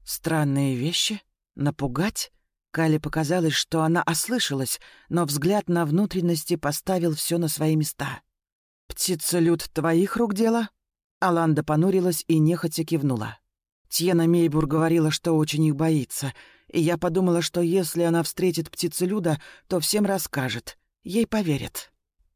«Странные вещи? Напугать?» Кале показалось, что она ослышалась, но взгляд на внутренности поставил все на свои места. «Птицелюд твоих рук дело?» Аланда понурилась и нехотя кивнула. Тьена Мейбур говорила, что очень их боится, и я подумала, что если она встретит птицелюда, то всем расскажет. Ей поверят.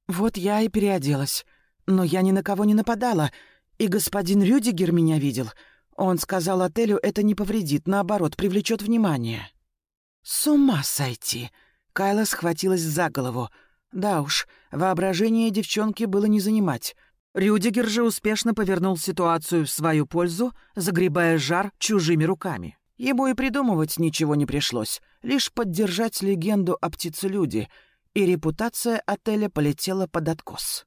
Вот я и переоделась. Но я ни на кого не нападала, и господин Рюдигер меня видел. Он сказал отелю, это не повредит, наоборот, привлечет внимание. «С ума сойти!» Кайла схватилась за голову. Да уж, воображение девчонки было не занимать. Рюдигер же успешно повернул ситуацию в свою пользу, загребая жар чужими руками. Ему и придумывать ничего не пришлось, лишь поддержать легенду о птицелюде, и репутация отеля полетела под откос.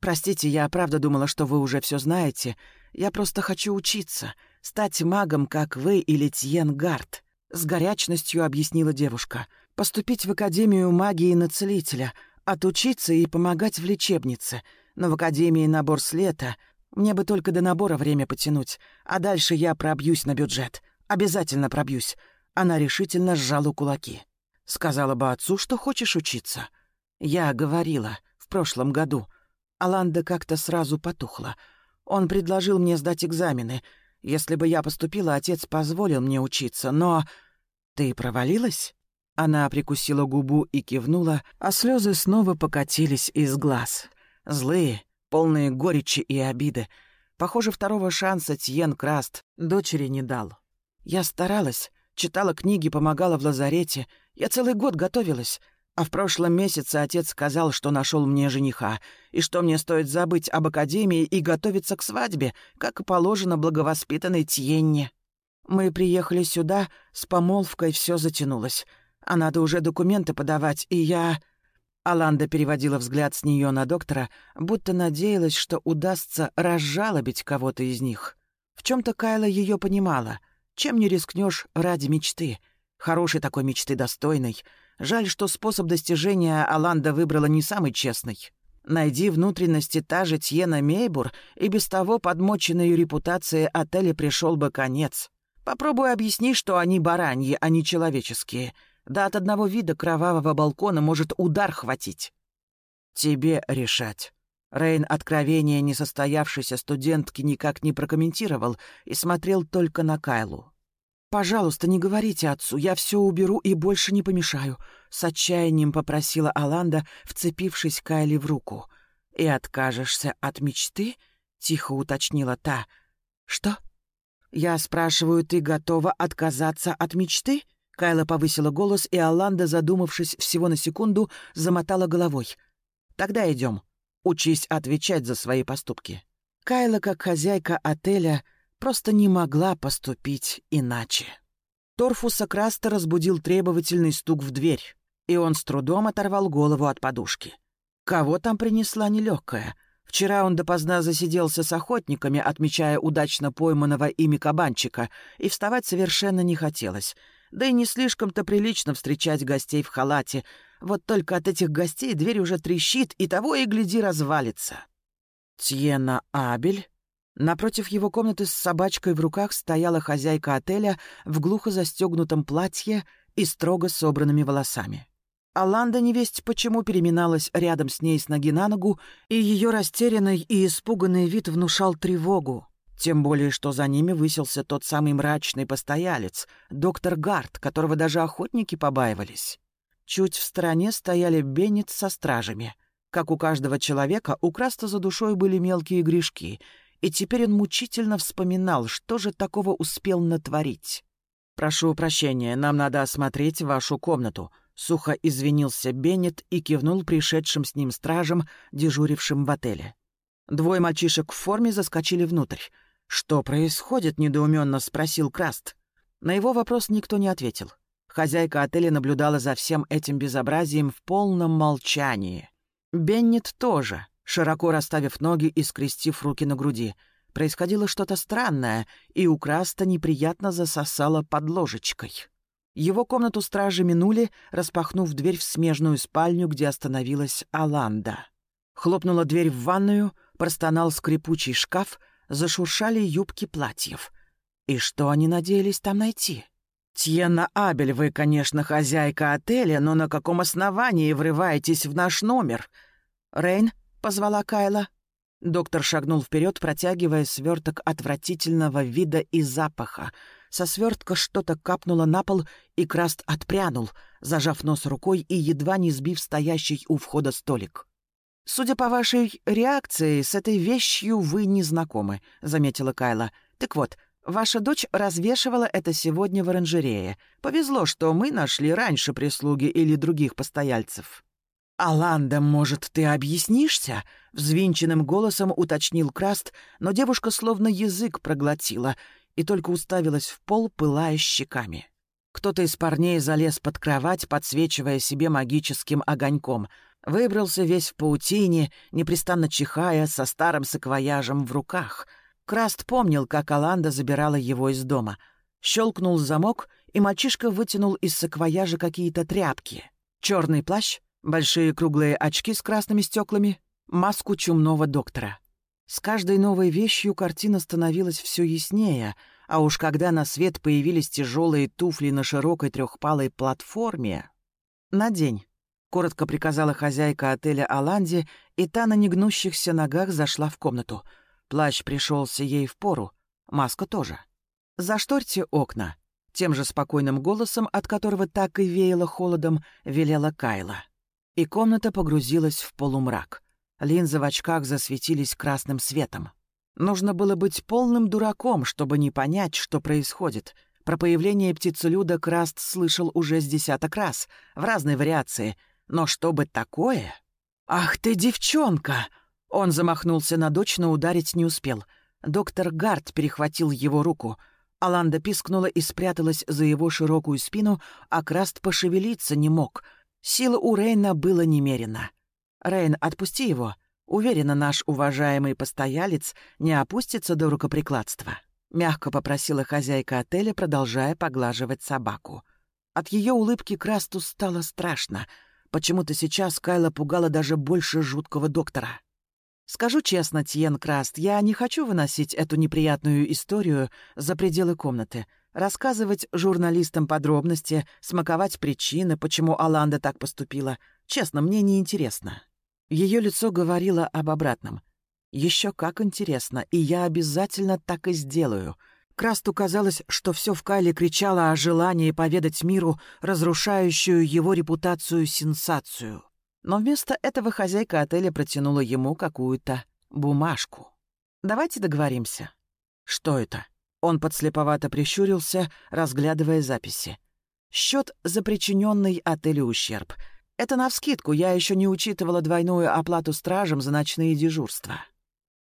«Простите, я правда думала, что вы уже все знаете. Я просто хочу учиться, стать магом, как вы или Тьен Гард», — с горячностью объяснила девушка. «Поступить в Академию магии на целителя, отучиться и помогать в лечебнице. Но в Академии набор с лета. Мне бы только до набора время потянуть, а дальше я пробьюсь на бюджет. Обязательно пробьюсь». Она решительно сжала кулаки. «Сказала бы отцу, что хочешь учиться». «Я говорила в прошлом году». Аланда как-то сразу потухла. Он предложил мне сдать экзамены. Если бы я поступила, отец позволил мне учиться, но... Ты провалилась? Она прикусила губу и кивнула, а слезы снова покатились из глаз. Злые, полные горечи и обиды. Похоже, второго шанса Тьен Краст дочери не дал. Я старалась, читала книги, помогала в лазарете. Я целый год готовилась. А в прошлом месяце отец сказал, что нашел мне жениха, и что мне стоит забыть об академии и готовиться к свадьбе, как и положено благовоспитанной Тьенне. Мы приехали сюда, с помолвкой все затянулось. А надо уже документы подавать, и я...» Аланда переводила взгляд с нее на доктора, будто надеялась, что удастся разжалобить кого-то из них. В чем то Кайла ее понимала. Чем не рискнешь ради мечты? Хорошей такой мечты достойной — Жаль, что способ достижения Аланда выбрала не самый честный. Найди внутренности та же Тьена Мейбур, и без того подмоченной репутации отеля пришел бы конец. Попробуй объясни, что они бараньи, а не человеческие. Да от одного вида кровавого балкона может удар хватить. Тебе решать. Рейн откровения несостоявшейся студентки никак не прокомментировал и смотрел только на Кайлу. «Пожалуйста, не говорите отцу, я все уберу и больше не помешаю», — с отчаянием попросила Аланда, вцепившись Кайли в руку. «И откажешься от мечты?» — тихо уточнила та. «Что?» «Я спрашиваю, ты готова отказаться от мечты?» Кайла повысила голос, и Аланда, задумавшись всего на секунду, замотала головой. «Тогда идем. Учись отвечать за свои поступки». Кайла, как хозяйка отеля, просто не могла поступить иначе. Торфуса Краста разбудил требовательный стук в дверь, и он с трудом оторвал голову от подушки. Кого там принесла нелегкая? Вчера он допоздна засиделся с охотниками, отмечая удачно пойманного ими кабанчика, и вставать совершенно не хотелось. Да и не слишком-то прилично встречать гостей в халате. Вот только от этих гостей дверь уже трещит, и того и гляди развалится. Тьена Абель Напротив его комнаты с собачкой в руках стояла хозяйка отеля в глухо застегнутом платье и строго собранными волосами. Аланда невесть почему переминалась рядом с ней с ноги на ногу, и ее растерянный и испуганный вид внушал тревогу. Тем более, что за ними высился тот самый мрачный постоялец, доктор Гарт, которого даже охотники побаивались. Чуть в стороне стояли Беннет со стражами. Как у каждого человека, у Краста за душой были мелкие грешки — и теперь он мучительно вспоминал, что же такого успел натворить. «Прошу прощения, нам надо осмотреть вашу комнату», — Сухо извинился Беннет и кивнул пришедшим с ним стражам, дежурившим в отеле. Двое мальчишек в форме заскочили внутрь. «Что происходит?» — недоуменно спросил Краст. На его вопрос никто не ответил. Хозяйка отеля наблюдала за всем этим безобразием в полном молчании. Беннет тоже, широко расставив ноги и скрестив руки на груди. Происходило что-то странное, и у Краста неприятно засосало под ложечкой. Его комнату стражи минули, распахнув дверь в смежную спальню, где остановилась Аланда. Хлопнула дверь в ванную, простонал скрипучий шкаф, зашуршали юбки платьев. И что они надеялись там найти? «Тьена Абель, вы, конечно, хозяйка отеля, но на каком основании врываетесь в наш номер?» «Рейн?» — позвала Кайла. Доктор шагнул вперед, протягивая сверток отвратительного вида и запаха — со свертка что-то капнуло на пол, и Краст отпрянул, зажав нос рукой и едва не сбив стоящий у входа столик. «Судя по вашей реакции, с этой вещью вы не знакомы», — заметила Кайла. «Так вот, ваша дочь развешивала это сегодня в оранжерее. Повезло, что мы нашли раньше прислуги или других постояльцев». «Аланда, может, ты объяснишься?» — взвинченным голосом уточнил Краст, но девушка словно язык проглотила и только уставилась в пол, пылая щеками. Кто-то из парней залез под кровать, подсвечивая себе магическим огоньком. Выбрался весь в паутине, непрестанно чихая, со старым саквояжем в руках. Краст помнил, как Аланда забирала его из дома. Щелкнул замок, и мальчишка вытянул из саквояжа какие-то тряпки. Черный плащ, большие круглые очки с красными стеклами, маску чумного доктора — с каждой новой вещью картина становилась все яснее, а уж когда на свет появились тяжелые туфли на широкой трехпалой платформе... «Надень», — коротко приказала хозяйка отеля Аланди, и та на негнущихся ногах зашла в комнату. Плащ пришелся ей в пору, маска тоже. «Зашторьте окна», — тем же спокойным голосом, от которого так и веяло холодом, велела Кайла. И комната погрузилась в полумрак — Линзы в очках засветились красным светом. Нужно было быть полным дураком, чтобы не понять, что происходит. Про появление птицелюда Краст слышал уже с десяток раз, в разной вариации. Но чтобы такое... «Ах ты, девчонка!» Он замахнулся на дочь, но ударить не успел. Доктор Гарт перехватил его руку. Аланда пискнула и спряталась за его широкую спину, а Краст пошевелиться не мог. Сила у Рейна было немерено. «Рейн, отпусти его. Уверена, наш уважаемый постоялец не опустится до рукоприкладства», — мягко попросила хозяйка отеля, продолжая поглаживать собаку. От ее улыбки Красту стало страшно. Почему-то сейчас Кайла пугала даже больше жуткого доктора. «Скажу честно, Тьен Краст, я не хочу выносить эту неприятную историю за пределы комнаты, рассказывать журналистам подробности, смаковать причины, почему Аланда так поступила. Честно, мне не интересно. Ее лицо говорило об обратном. Еще как интересно, и я обязательно так и сделаю. Красту казалось, что все в Кайле кричало о желании поведать миру разрушающую его репутацию сенсацию. Но вместо этого хозяйка отеля протянула ему какую-то бумажку. «Давайте договоримся». «Что это?» Он подслеповато прищурился, разглядывая записи. Счет за причиненный отелю ущерб — это навскидку, я еще не учитывала двойную оплату стражам за ночные дежурства.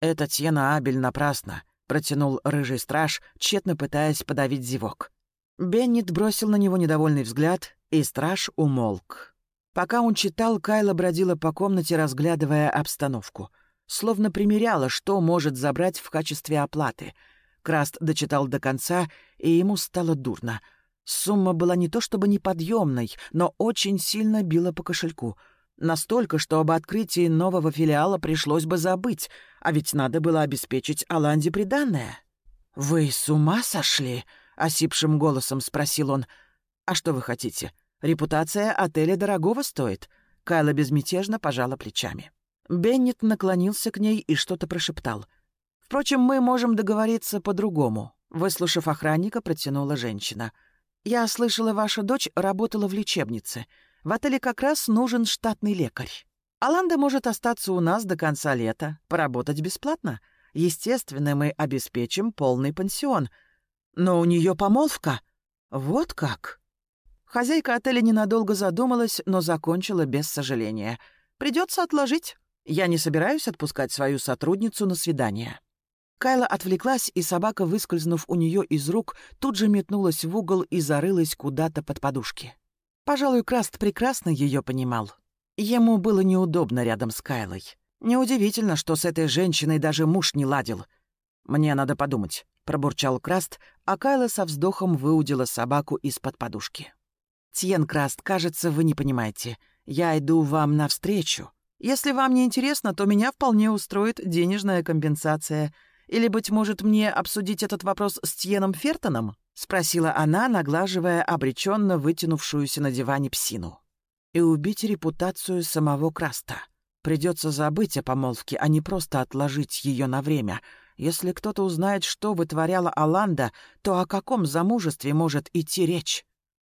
«Это Тьена Абель напрасно», — протянул рыжий страж, тщетно пытаясь подавить зевок. Беннет бросил на него недовольный взгляд, и страж умолк. Пока он читал, Кайла бродила по комнате, разглядывая обстановку. Словно примеряла, что может забрать в качестве оплаты. Краст дочитал до конца, и ему стало дурно — Сумма была не то чтобы неподъемной, но очень сильно била по кошельку. Настолько, что об открытии нового филиала пришлось бы забыть, а ведь надо было обеспечить Аланде приданное. «Вы с ума сошли?» — осипшим голосом спросил он. «А что вы хотите? Репутация отеля дорогого стоит». Кайла безмятежно пожала плечами. Беннет наклонился к ней и что-то прошептал. «Впрочем, мы можем договориться по-другому», — выслушав охранника, протянула женщина — «Я слышала, ваша дочь работала в лечебнице. В отеле как раз нужен штатный лекарь. Аланда может остаться у нас до конца лета, поработать бесплатно. Естественно, мы обеспечим полный пансион. Но у нее помолвка. Вот как?» Хозяйка отеля ненадолго задумалась, но закончила без сожаления. Придется отложить. Я не собираюсь отпускать свою сотрудницу на свидание. Кайла отвлеклась, и собака, выскользнув у нее из рук, тут же метнулась в угол и зарылась куда-то под подушки. Пожалуй, Краст прекрасно ее понимал. Ему было неудобно рядом с Кайлой. Неудивительно, что с этой женщиной даже муж не ладил. «Мне надо подумать», — пробурчал Краст, а Кайла со вздохом выудила собаку из-под подушки. «Тьен Краст, кажется, вы не понимаете. Я иду вам навстречу. Если вам не интересно, то меня вполне устроит денежная компенсация. Или, быть может, мне обсудить этот вопрос с Тьеном Фертоном?» — спросила она, наглаживая обреченно вытянувшуюся на диване псину. «И убить репутацию самого Краста. Придется забыть о помолвке, а не просто отложить ее на время. Если кто-то узнает, что вытворяла Аланда, то о каком замужестве может идти речь?»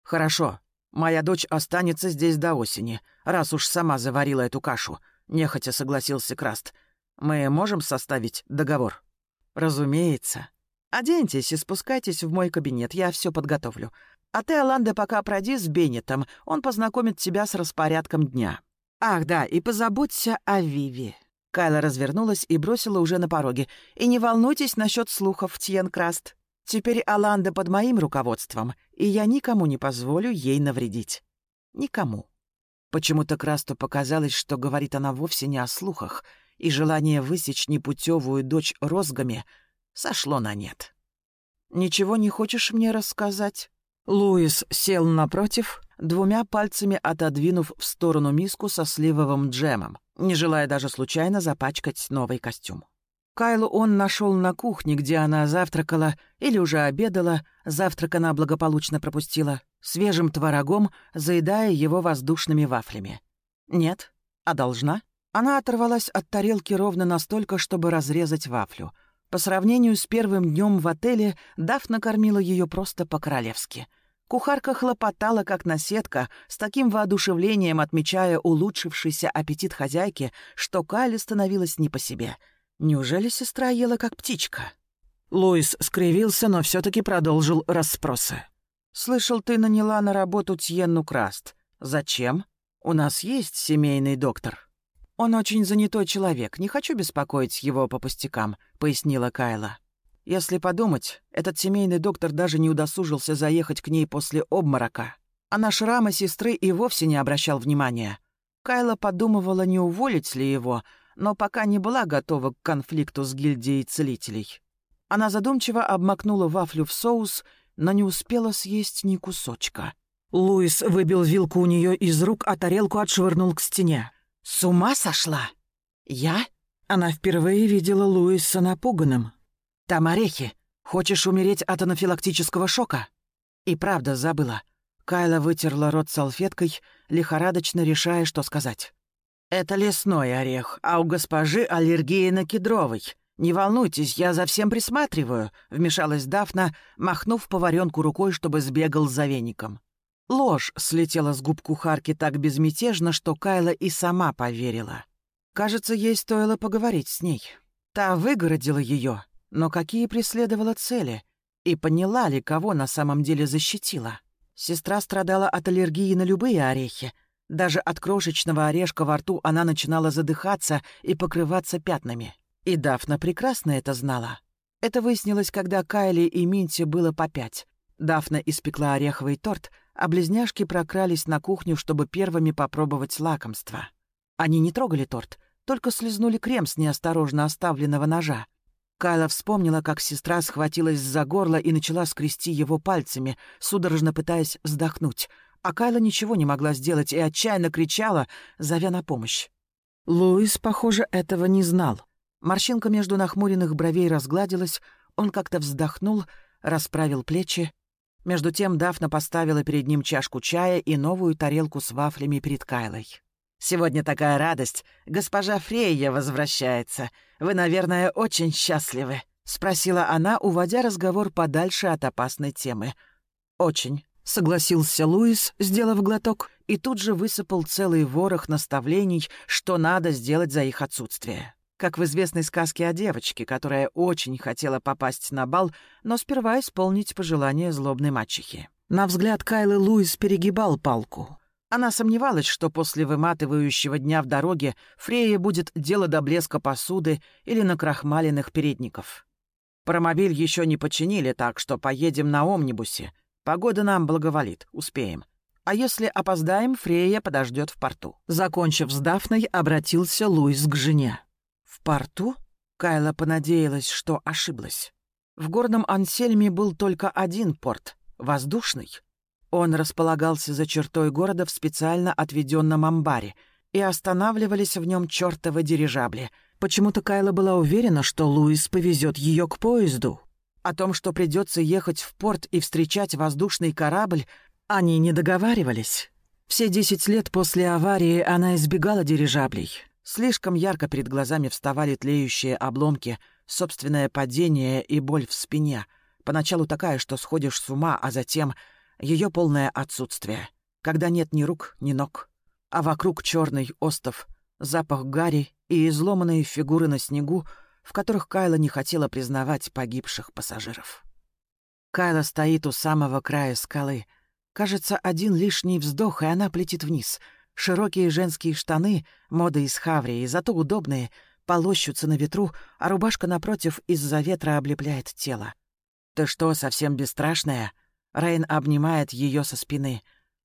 «Хорошо. Моя дочь останется здесь до осени, раз уж сама заварила эту кашу», — нехотя согласился Краст. «Мы можем составить договор?» «Разумеется. Оденьтесь и спускайтесь в мой кабинет, я все подготовлю. А ты, Аланда, пока пройди с Беннетом, он познакомит тебя с распорядком дня. Ах, да, и позаботься о Виве». Кайла развернулась и бросила уже на пороге. «И не волнуйтесь насчет слухов, Тьен Краст. Теперь Аланда под моим руководством, и я никому не позволю ей навредить. Никому». Почему-то Красту показалось, что говорит она вовсе не о слухах — и желание высечь непутевую дочь розгами сошло на нет. «Ничего не хочешь мне рассказать?» Луис сел напротив, двумя пальцами отодвинув в сторону миску со сливовым джемом, не желая даже случайно запачкать новый костюм. Кайлу он нашел на кухне, где она завтракала или уже обедала, завтрак она благополучно пропустила, свежим творогом, заедая его воздушными вафлями. Нет, а должна? Она оторвалась от тарелки ровно настолько, чтобы разрезать вафлю. По сравнению с первым днем в отеле, Даф накормила ее просто по-королевски. Кухарка хлопотала, как наседка, с таким воодушевлением отмечая улучшившийся аппетит хозяйки, что Кайле становилось не по себе. Неужели сестра ела, как птичка? Луис скривился, но все таки продолжил расспросы. «Слышал, ты наняла на работу Тьенну Краст. Зачем? У нас есть семейный доктор». «Он очень занятой человек, не хочу беспокоить его по пустякам», — пояснила Кайла. Если подумать, этот семейный доктор даже не удосужился заехать к ней после обморока. А на шрамы сестры и вовсе не обращал внимания. Кайла подумывала, не уволить ли его, но пока не была готова к конфликту с гильдией целителей. Она задумчиво обмакнула вафлю в соус, но не успела съесть ни кусочка. Луис выбил вилку у нее из рук, а тарелку отшвырнул к стене. «С ума сошла? Я?» Она впервые видела Луиса напуганным. «Там орехи. Хочешь умереть от анафилактического шока?» И правда забыла. Кайла вытерла рот салфеткой, лихорадочно решая, что сказать. «Это лесной орех, а у госпожи аллергия на кедровый. Не волнуйтесь, я за всем присматриваю», — вмешалась Дафна, махнув поваренку рукой, чтобы сбегал за веником. Ложь слетела с губ кухарки так безмятежно, что Кайла и сама поверила. Кажется, ей стоило поговорить с ней. Та выгородила ее, но какие преследовала цели? И поняла ли, кого на самом деле защитила? Сестра страдала от аллергии на любые орехи. Даже от крошечного орешка во рту она начинала задыхаться и покрываться пятнами. И Дафна прекрасно это знала. Это выяснилось, когда Кайли и Минте было по пять. Дафна испекла ореховый торт — а близняшки прокрались на кухню, чтобы первыми попробовать лакомство. Они не трогали торт, только слезнули крем с неосторожно оставленного ножа. Кайла вспомнила, как сестра схватилась за горло и начала скрести его пальцами, судорожно пытаясь вздохнуть. А Кайла ничего не могла сделать и отчаянно кричала, зовя на помощь. Луис, похоже, этого не знал. Морщинка между нахмуренных бровей разгладилась, он как-то вздохнул, расправил плечи между тем Дафна поставила перед ним чашку чая и новую тарелку с вафлями перед Кайлой. «Сегодня такая радость. Госпожа Фрейя возвращается. Вы, наверное, очень счастливы», — спросила она, уводя разговор подальше от опасной темы. «Очень», — согласился Луис, сделав глоток, и тут же высыпал целый ворох наставлений, что надо сделать за их отсутствие как в известной сказке о девочке, которая очень хотела попасть на бал, но сперва исполнить пожелание злобной мачехи. На взгляд Кайлы Луис перегибал палку. Она сомневалась, что после выматывающего дня в дороге Фрея будет дело до блеска посуды или накрахмаленных передников. Промобиль еще не починили, так что поедем на омнибусе. Погода нам благоволит, успеем. А если опоздаем, Фрея подождет в порту. Закончив с Дафной, обратился Луис к жене. В порту? Кайла понадеялась, что ошиблась. В горном Ансельме был только один порт — воздушный. Он располагался за чертой города в специально отведенном амбаре, и останавливались в нем чертовы дирижабли. Почему-то Кайла была уверена, что Луис повезет ее к поезду. О том, что придется ехать в порт и встречать воздушный корабль, они не договаривались. Все десять лет после аварии она избегала дирижаблей. Слишком ярко перед глазами вставали тлеющие обломки, собственное падение и боль в спине. Поначалу такая, что сходишь с ума, а затем ее полное отсутствие. Когда нет ни рук, ни ног. А вокруг черный остов, запах гари и изломанные фигуры на снегу, в которых Кайла не хотела признавать погибших пассажиров. Кайла стоит у самого края скалы — Кажется, один лишний вздох, и она плетит вниз. Широкие женские штаны, мода из Хаврии, зато удобные, полощутся на ветру, а рубашка напротив из-за ветра облепляет тело. «Ты что, совсем бесстрашная?» Рейн обнимает ее со спины.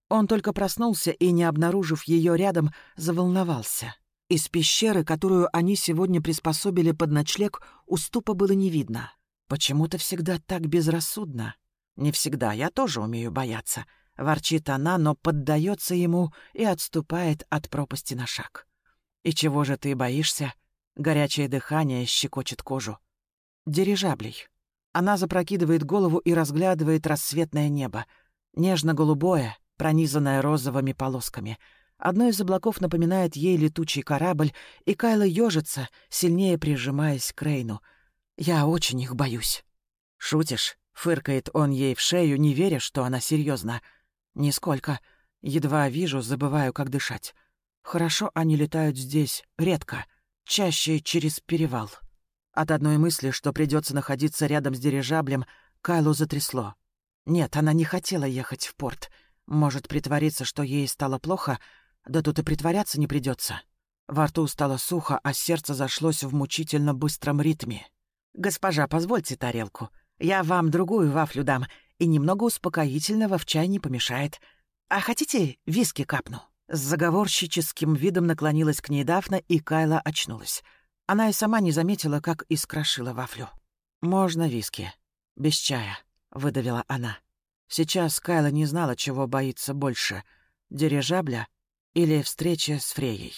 Он только проснулся и, не обнаружив ее рядом, заволновался. Из пещеры, которую они сегодня приспособили под ночлег, уступа было не видно. Почему-то всегда так безрассудно. Не всегда, я тоже умею бояться. Ворчит она, но поддается ему и отступает от пропасти на шаг. «И чего же ты боишься?» Горячее дыхание щекочет кожу. «Дирижаблей». Она запрокидывает голову и разглядывает рассветное небо. Нежно-голубое, пронизанное розовыми полосками. Одно из облаков напоминает ей летучий корабль, и Кайла ёжится, сильнее прижимаясь к Рейну. «Я очень их боюсь». «Шутишь?» — фыркает он ей в шею, не веря, что она серьезно. «Нисколько. Едва вижу, забываю, как дышать. Хорошо они летают здесь, редко, чаще через перевал». От одной мысли, что придется находиться рядом с дирижаблем, Кайлу затрясло. Нет, она не хотела ехать в порт. Может притвориться, что ей стало плохо, да тут и притворяться не придется. Во рту стало сухо, а сердце зашлось в мучительно быстром ритме. «Госпожа, позвольте тарелку. Я вам другую вафлю дам и немного успокоительного в чай не помешает. А хотите, виски капну?» С заговорщическим видом наклонилась к ней Дафна, и Кайла очнулась. Она и сама не заметила, как искрошила вафлю. «Можно виски. Без чая», — выдавила она. Сейчас Кайла не знала, чего боится больше — дирижабля или встречи с Фреей.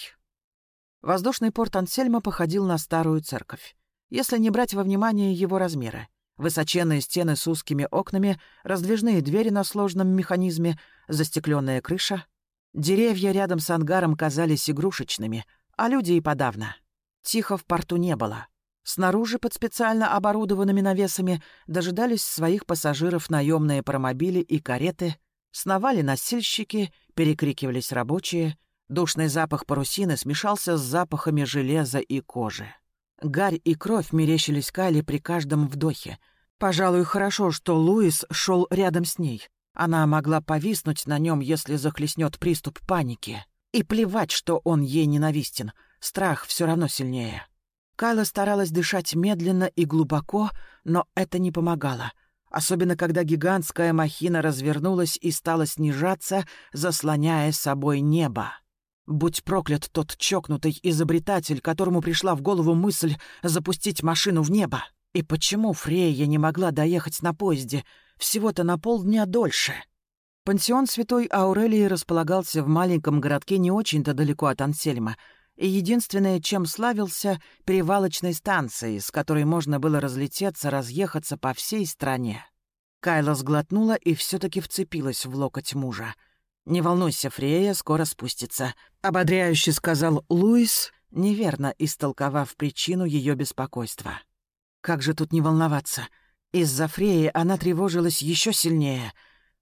Воздушный порт Ансельма походил на старую церковь, если не брать во внимание его размеры. Высоченные стены с узкими окнами, раздвижные двери на сложном механизме, застекленная крыша. Деревья рядом с ангаром казались игрушечными, а люди и подавно. Тихо в порту не было. Снаружи, под специально оборудованными навесами, дожидались своих пассажиров наемные промобили и кареты, сновали носильщики, перекрикивались рабочие, душный запах парусины смешался с запахами железа и кожи. Гарь и кровь мерещились Кали при каждом вдохе. Пожалуй, хорошо, что Луис шел рядом с ней. Она могла повиснуть на нем, если захлестнет приступ паники. И плевать, что он ей ненавистен. Страх все равно сильнее. Кайла старалась дышать медленно и глубоко, но это не помогало. Особенно, когда гигантская махина развернулась и стала снижаться, заслоняя собой небо. Будь проклят тот чокнутый изобретатель, которому пришла в голову мысль запустить машину в небо. И почему Фрея не могла доехать на поезде всего-то на полдня дольше? Пансион Святой Аурелии располагался в маленьком городке не очень-то далеко от Ансельма, и единственное, чем славился, — перевалочной станцией, с которой можно было разлететься, разъехаться по всей стране. Кайла сглотнула и все таки вцепилась в локоть мужа — «Не волнуйся, Фрея скоро спустится», — ободряюще сказал Луис, неверно истолковав причину ее беспокойства. «Как же тут не волноваться? Из-за Фреи она тревожилась еще сильнее».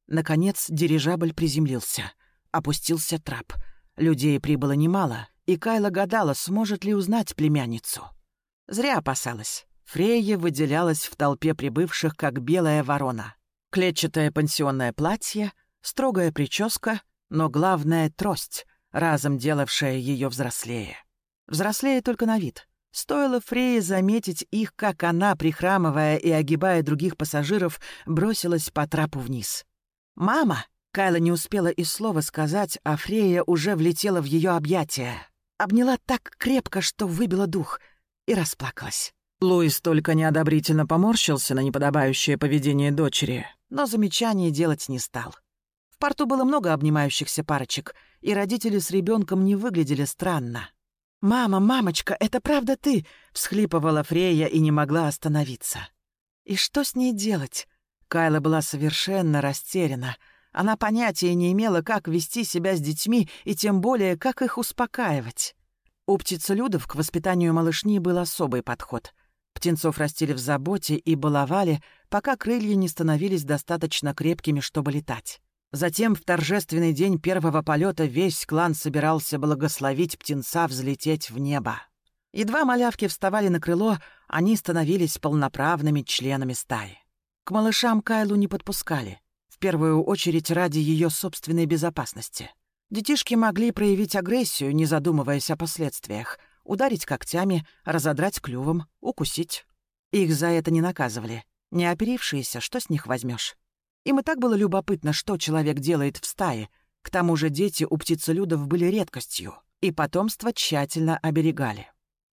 Наконец дирижабль приземлился. Опустился трап. Людей прибыло немало, и Кайла гадала, сможет ли узнать племянницу. Зря опасалась. Фрея выделялась в толпе прибывших, как белая ворона. Клетчатое пансионное платье, строгая прическа, но главное — трость, разом делавшая ее взрослее. Взрослее только на вид. Стоило Фрее заметить их, как она, прихрамывая и огибая других пассажиров, бросилась по трапу вниз. «Мама!» Кайла не успела и слова сказать, а Фрея уже влетела в ее объятия. Обняла так крепко, что выбила дух, и расплакалась. Луис только неодобрительно поморщился на неподобающее поведение дочери, но замечаний делать не стал. В порту было много обнимающихся парочек, и родители с ребенком не выглядели странно. «Мама, мамочка, это правда ты?» — всхлипывала Фрея и не могла остановиться. И что с ней делать? Кайла была совершенно растеряна. Она понятия не имела, как вести себя с детьми и тем более, как их успокаивать. У птицелюдов к воспитанию малышни был особый подход. Птенцов растили в заботе и баловали, пока крылья не становились достаточно крепкими, чтобы летать. Затем в торжественный день первого полета весь клан собирался благословить птенца взлететь в небо. Едва малявки вставали на крыло, они становились полноправными членами стаи. К малышам Кайлу не подпускали, в первую очередь ради ее собственной безопасности. Детишки могли проявить агрессию, не задумываясь о последствиях, ударить когтями, разодрать клювом, укусить. Их за это не наказывали. Не оперившиеся, что с них возьмешь? Им и так было любопытно, что человек делает в стае. К тому же дети у птицелюдов были редкостью, и потомство тщательно оберегали.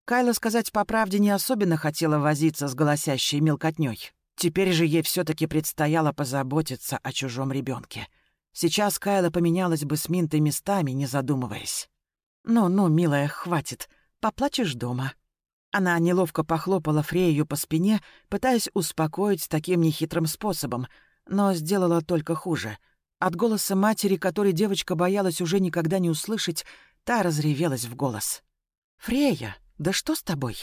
Кайла, сказать по правде, не особенно хотела возиться с голосящей мелкотней. Теперь же ей все таки предстояло позаботиться о чужом ребенке. Сейчас Кайла поменялась бы с Минтой местами, не задумываясь. «Ну-ну, милая, хватит. Поплачешь дома». Она неловко похлопала Фрею по спине, пытаясь успокоить таким нехитрым способом — но сделала только хуже. От голоса матери, который девочка боялась уже никогда не услышать, та разревелась в голос. «Фрея, да что с тобой?»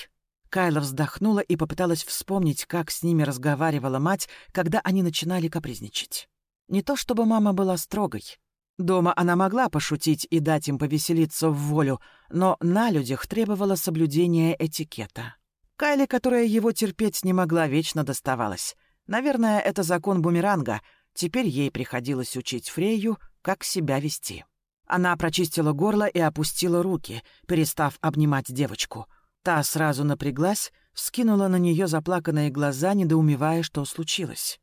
Кайла вздохнула и попыталась вспомнить, как с ними разговаривала мать, когда они начинали капризничать. Не то чтобы мама была строгой. Дома она могла пошутить и дать им повеселиться в волю, но на людях требовала соблюдения этикета. Кайле, которая его терпеть не могла, вечно доставалась. Наверное, это закон бумеранга. Теперь ей приходилось учить Фрейю, как себя вести. Она прочистила горло и опустила руки, перестав обнимать девочку. Та сразу напряглась, вскинула на нее заплаканные глаза, недоумевая, что случилось.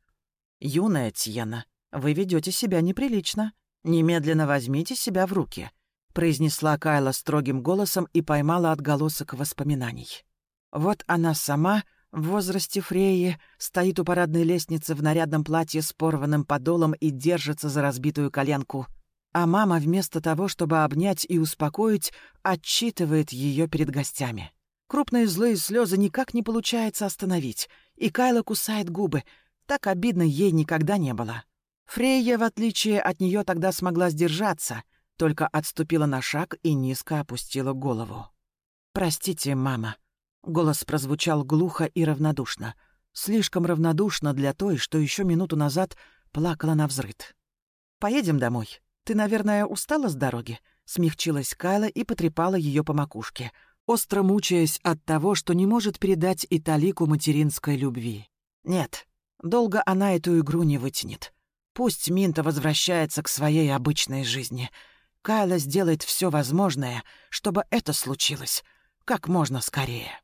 «Юная Тьена, вы ведете себя неприлично. Немедленно возьмите себя в руки», — произнесла Кайла строгим голосом и поймала отголосок воспоминаний. Вот она сама в возрасте Фреи стоит у парадной лестницы в нарядном платье с порванным подолом и держится за разбитую коленку. А мама вместо того, чтобы обнять и успокоить, отчитывает ее перед гостями. Крупные злые слезы никак не получается остановить, и Кайла кусает губы. Так обидно ей никогда не было. Фрейя, в отличие от нее, тогда смогла сдержаться, только отступила на шаг и низко опустила голову. «Простите, мама», Голос прозвучал глухо и равнодушно. Слишком равнодушно для той, что еще минуту назад плакала на взрыд. «Поедем домой. Ты, наверное, устала с дороги?» Смягчилась Кайла и потрепала ее по макушке, остро мучаясь от того, что не может передать и талику материнской любви. «Нет, долго она эту игру не вытянет. Пусть Минта возвращается к своей обычной жизни. Кайла сделает все возможное, чтобы это случилось как можно скорее».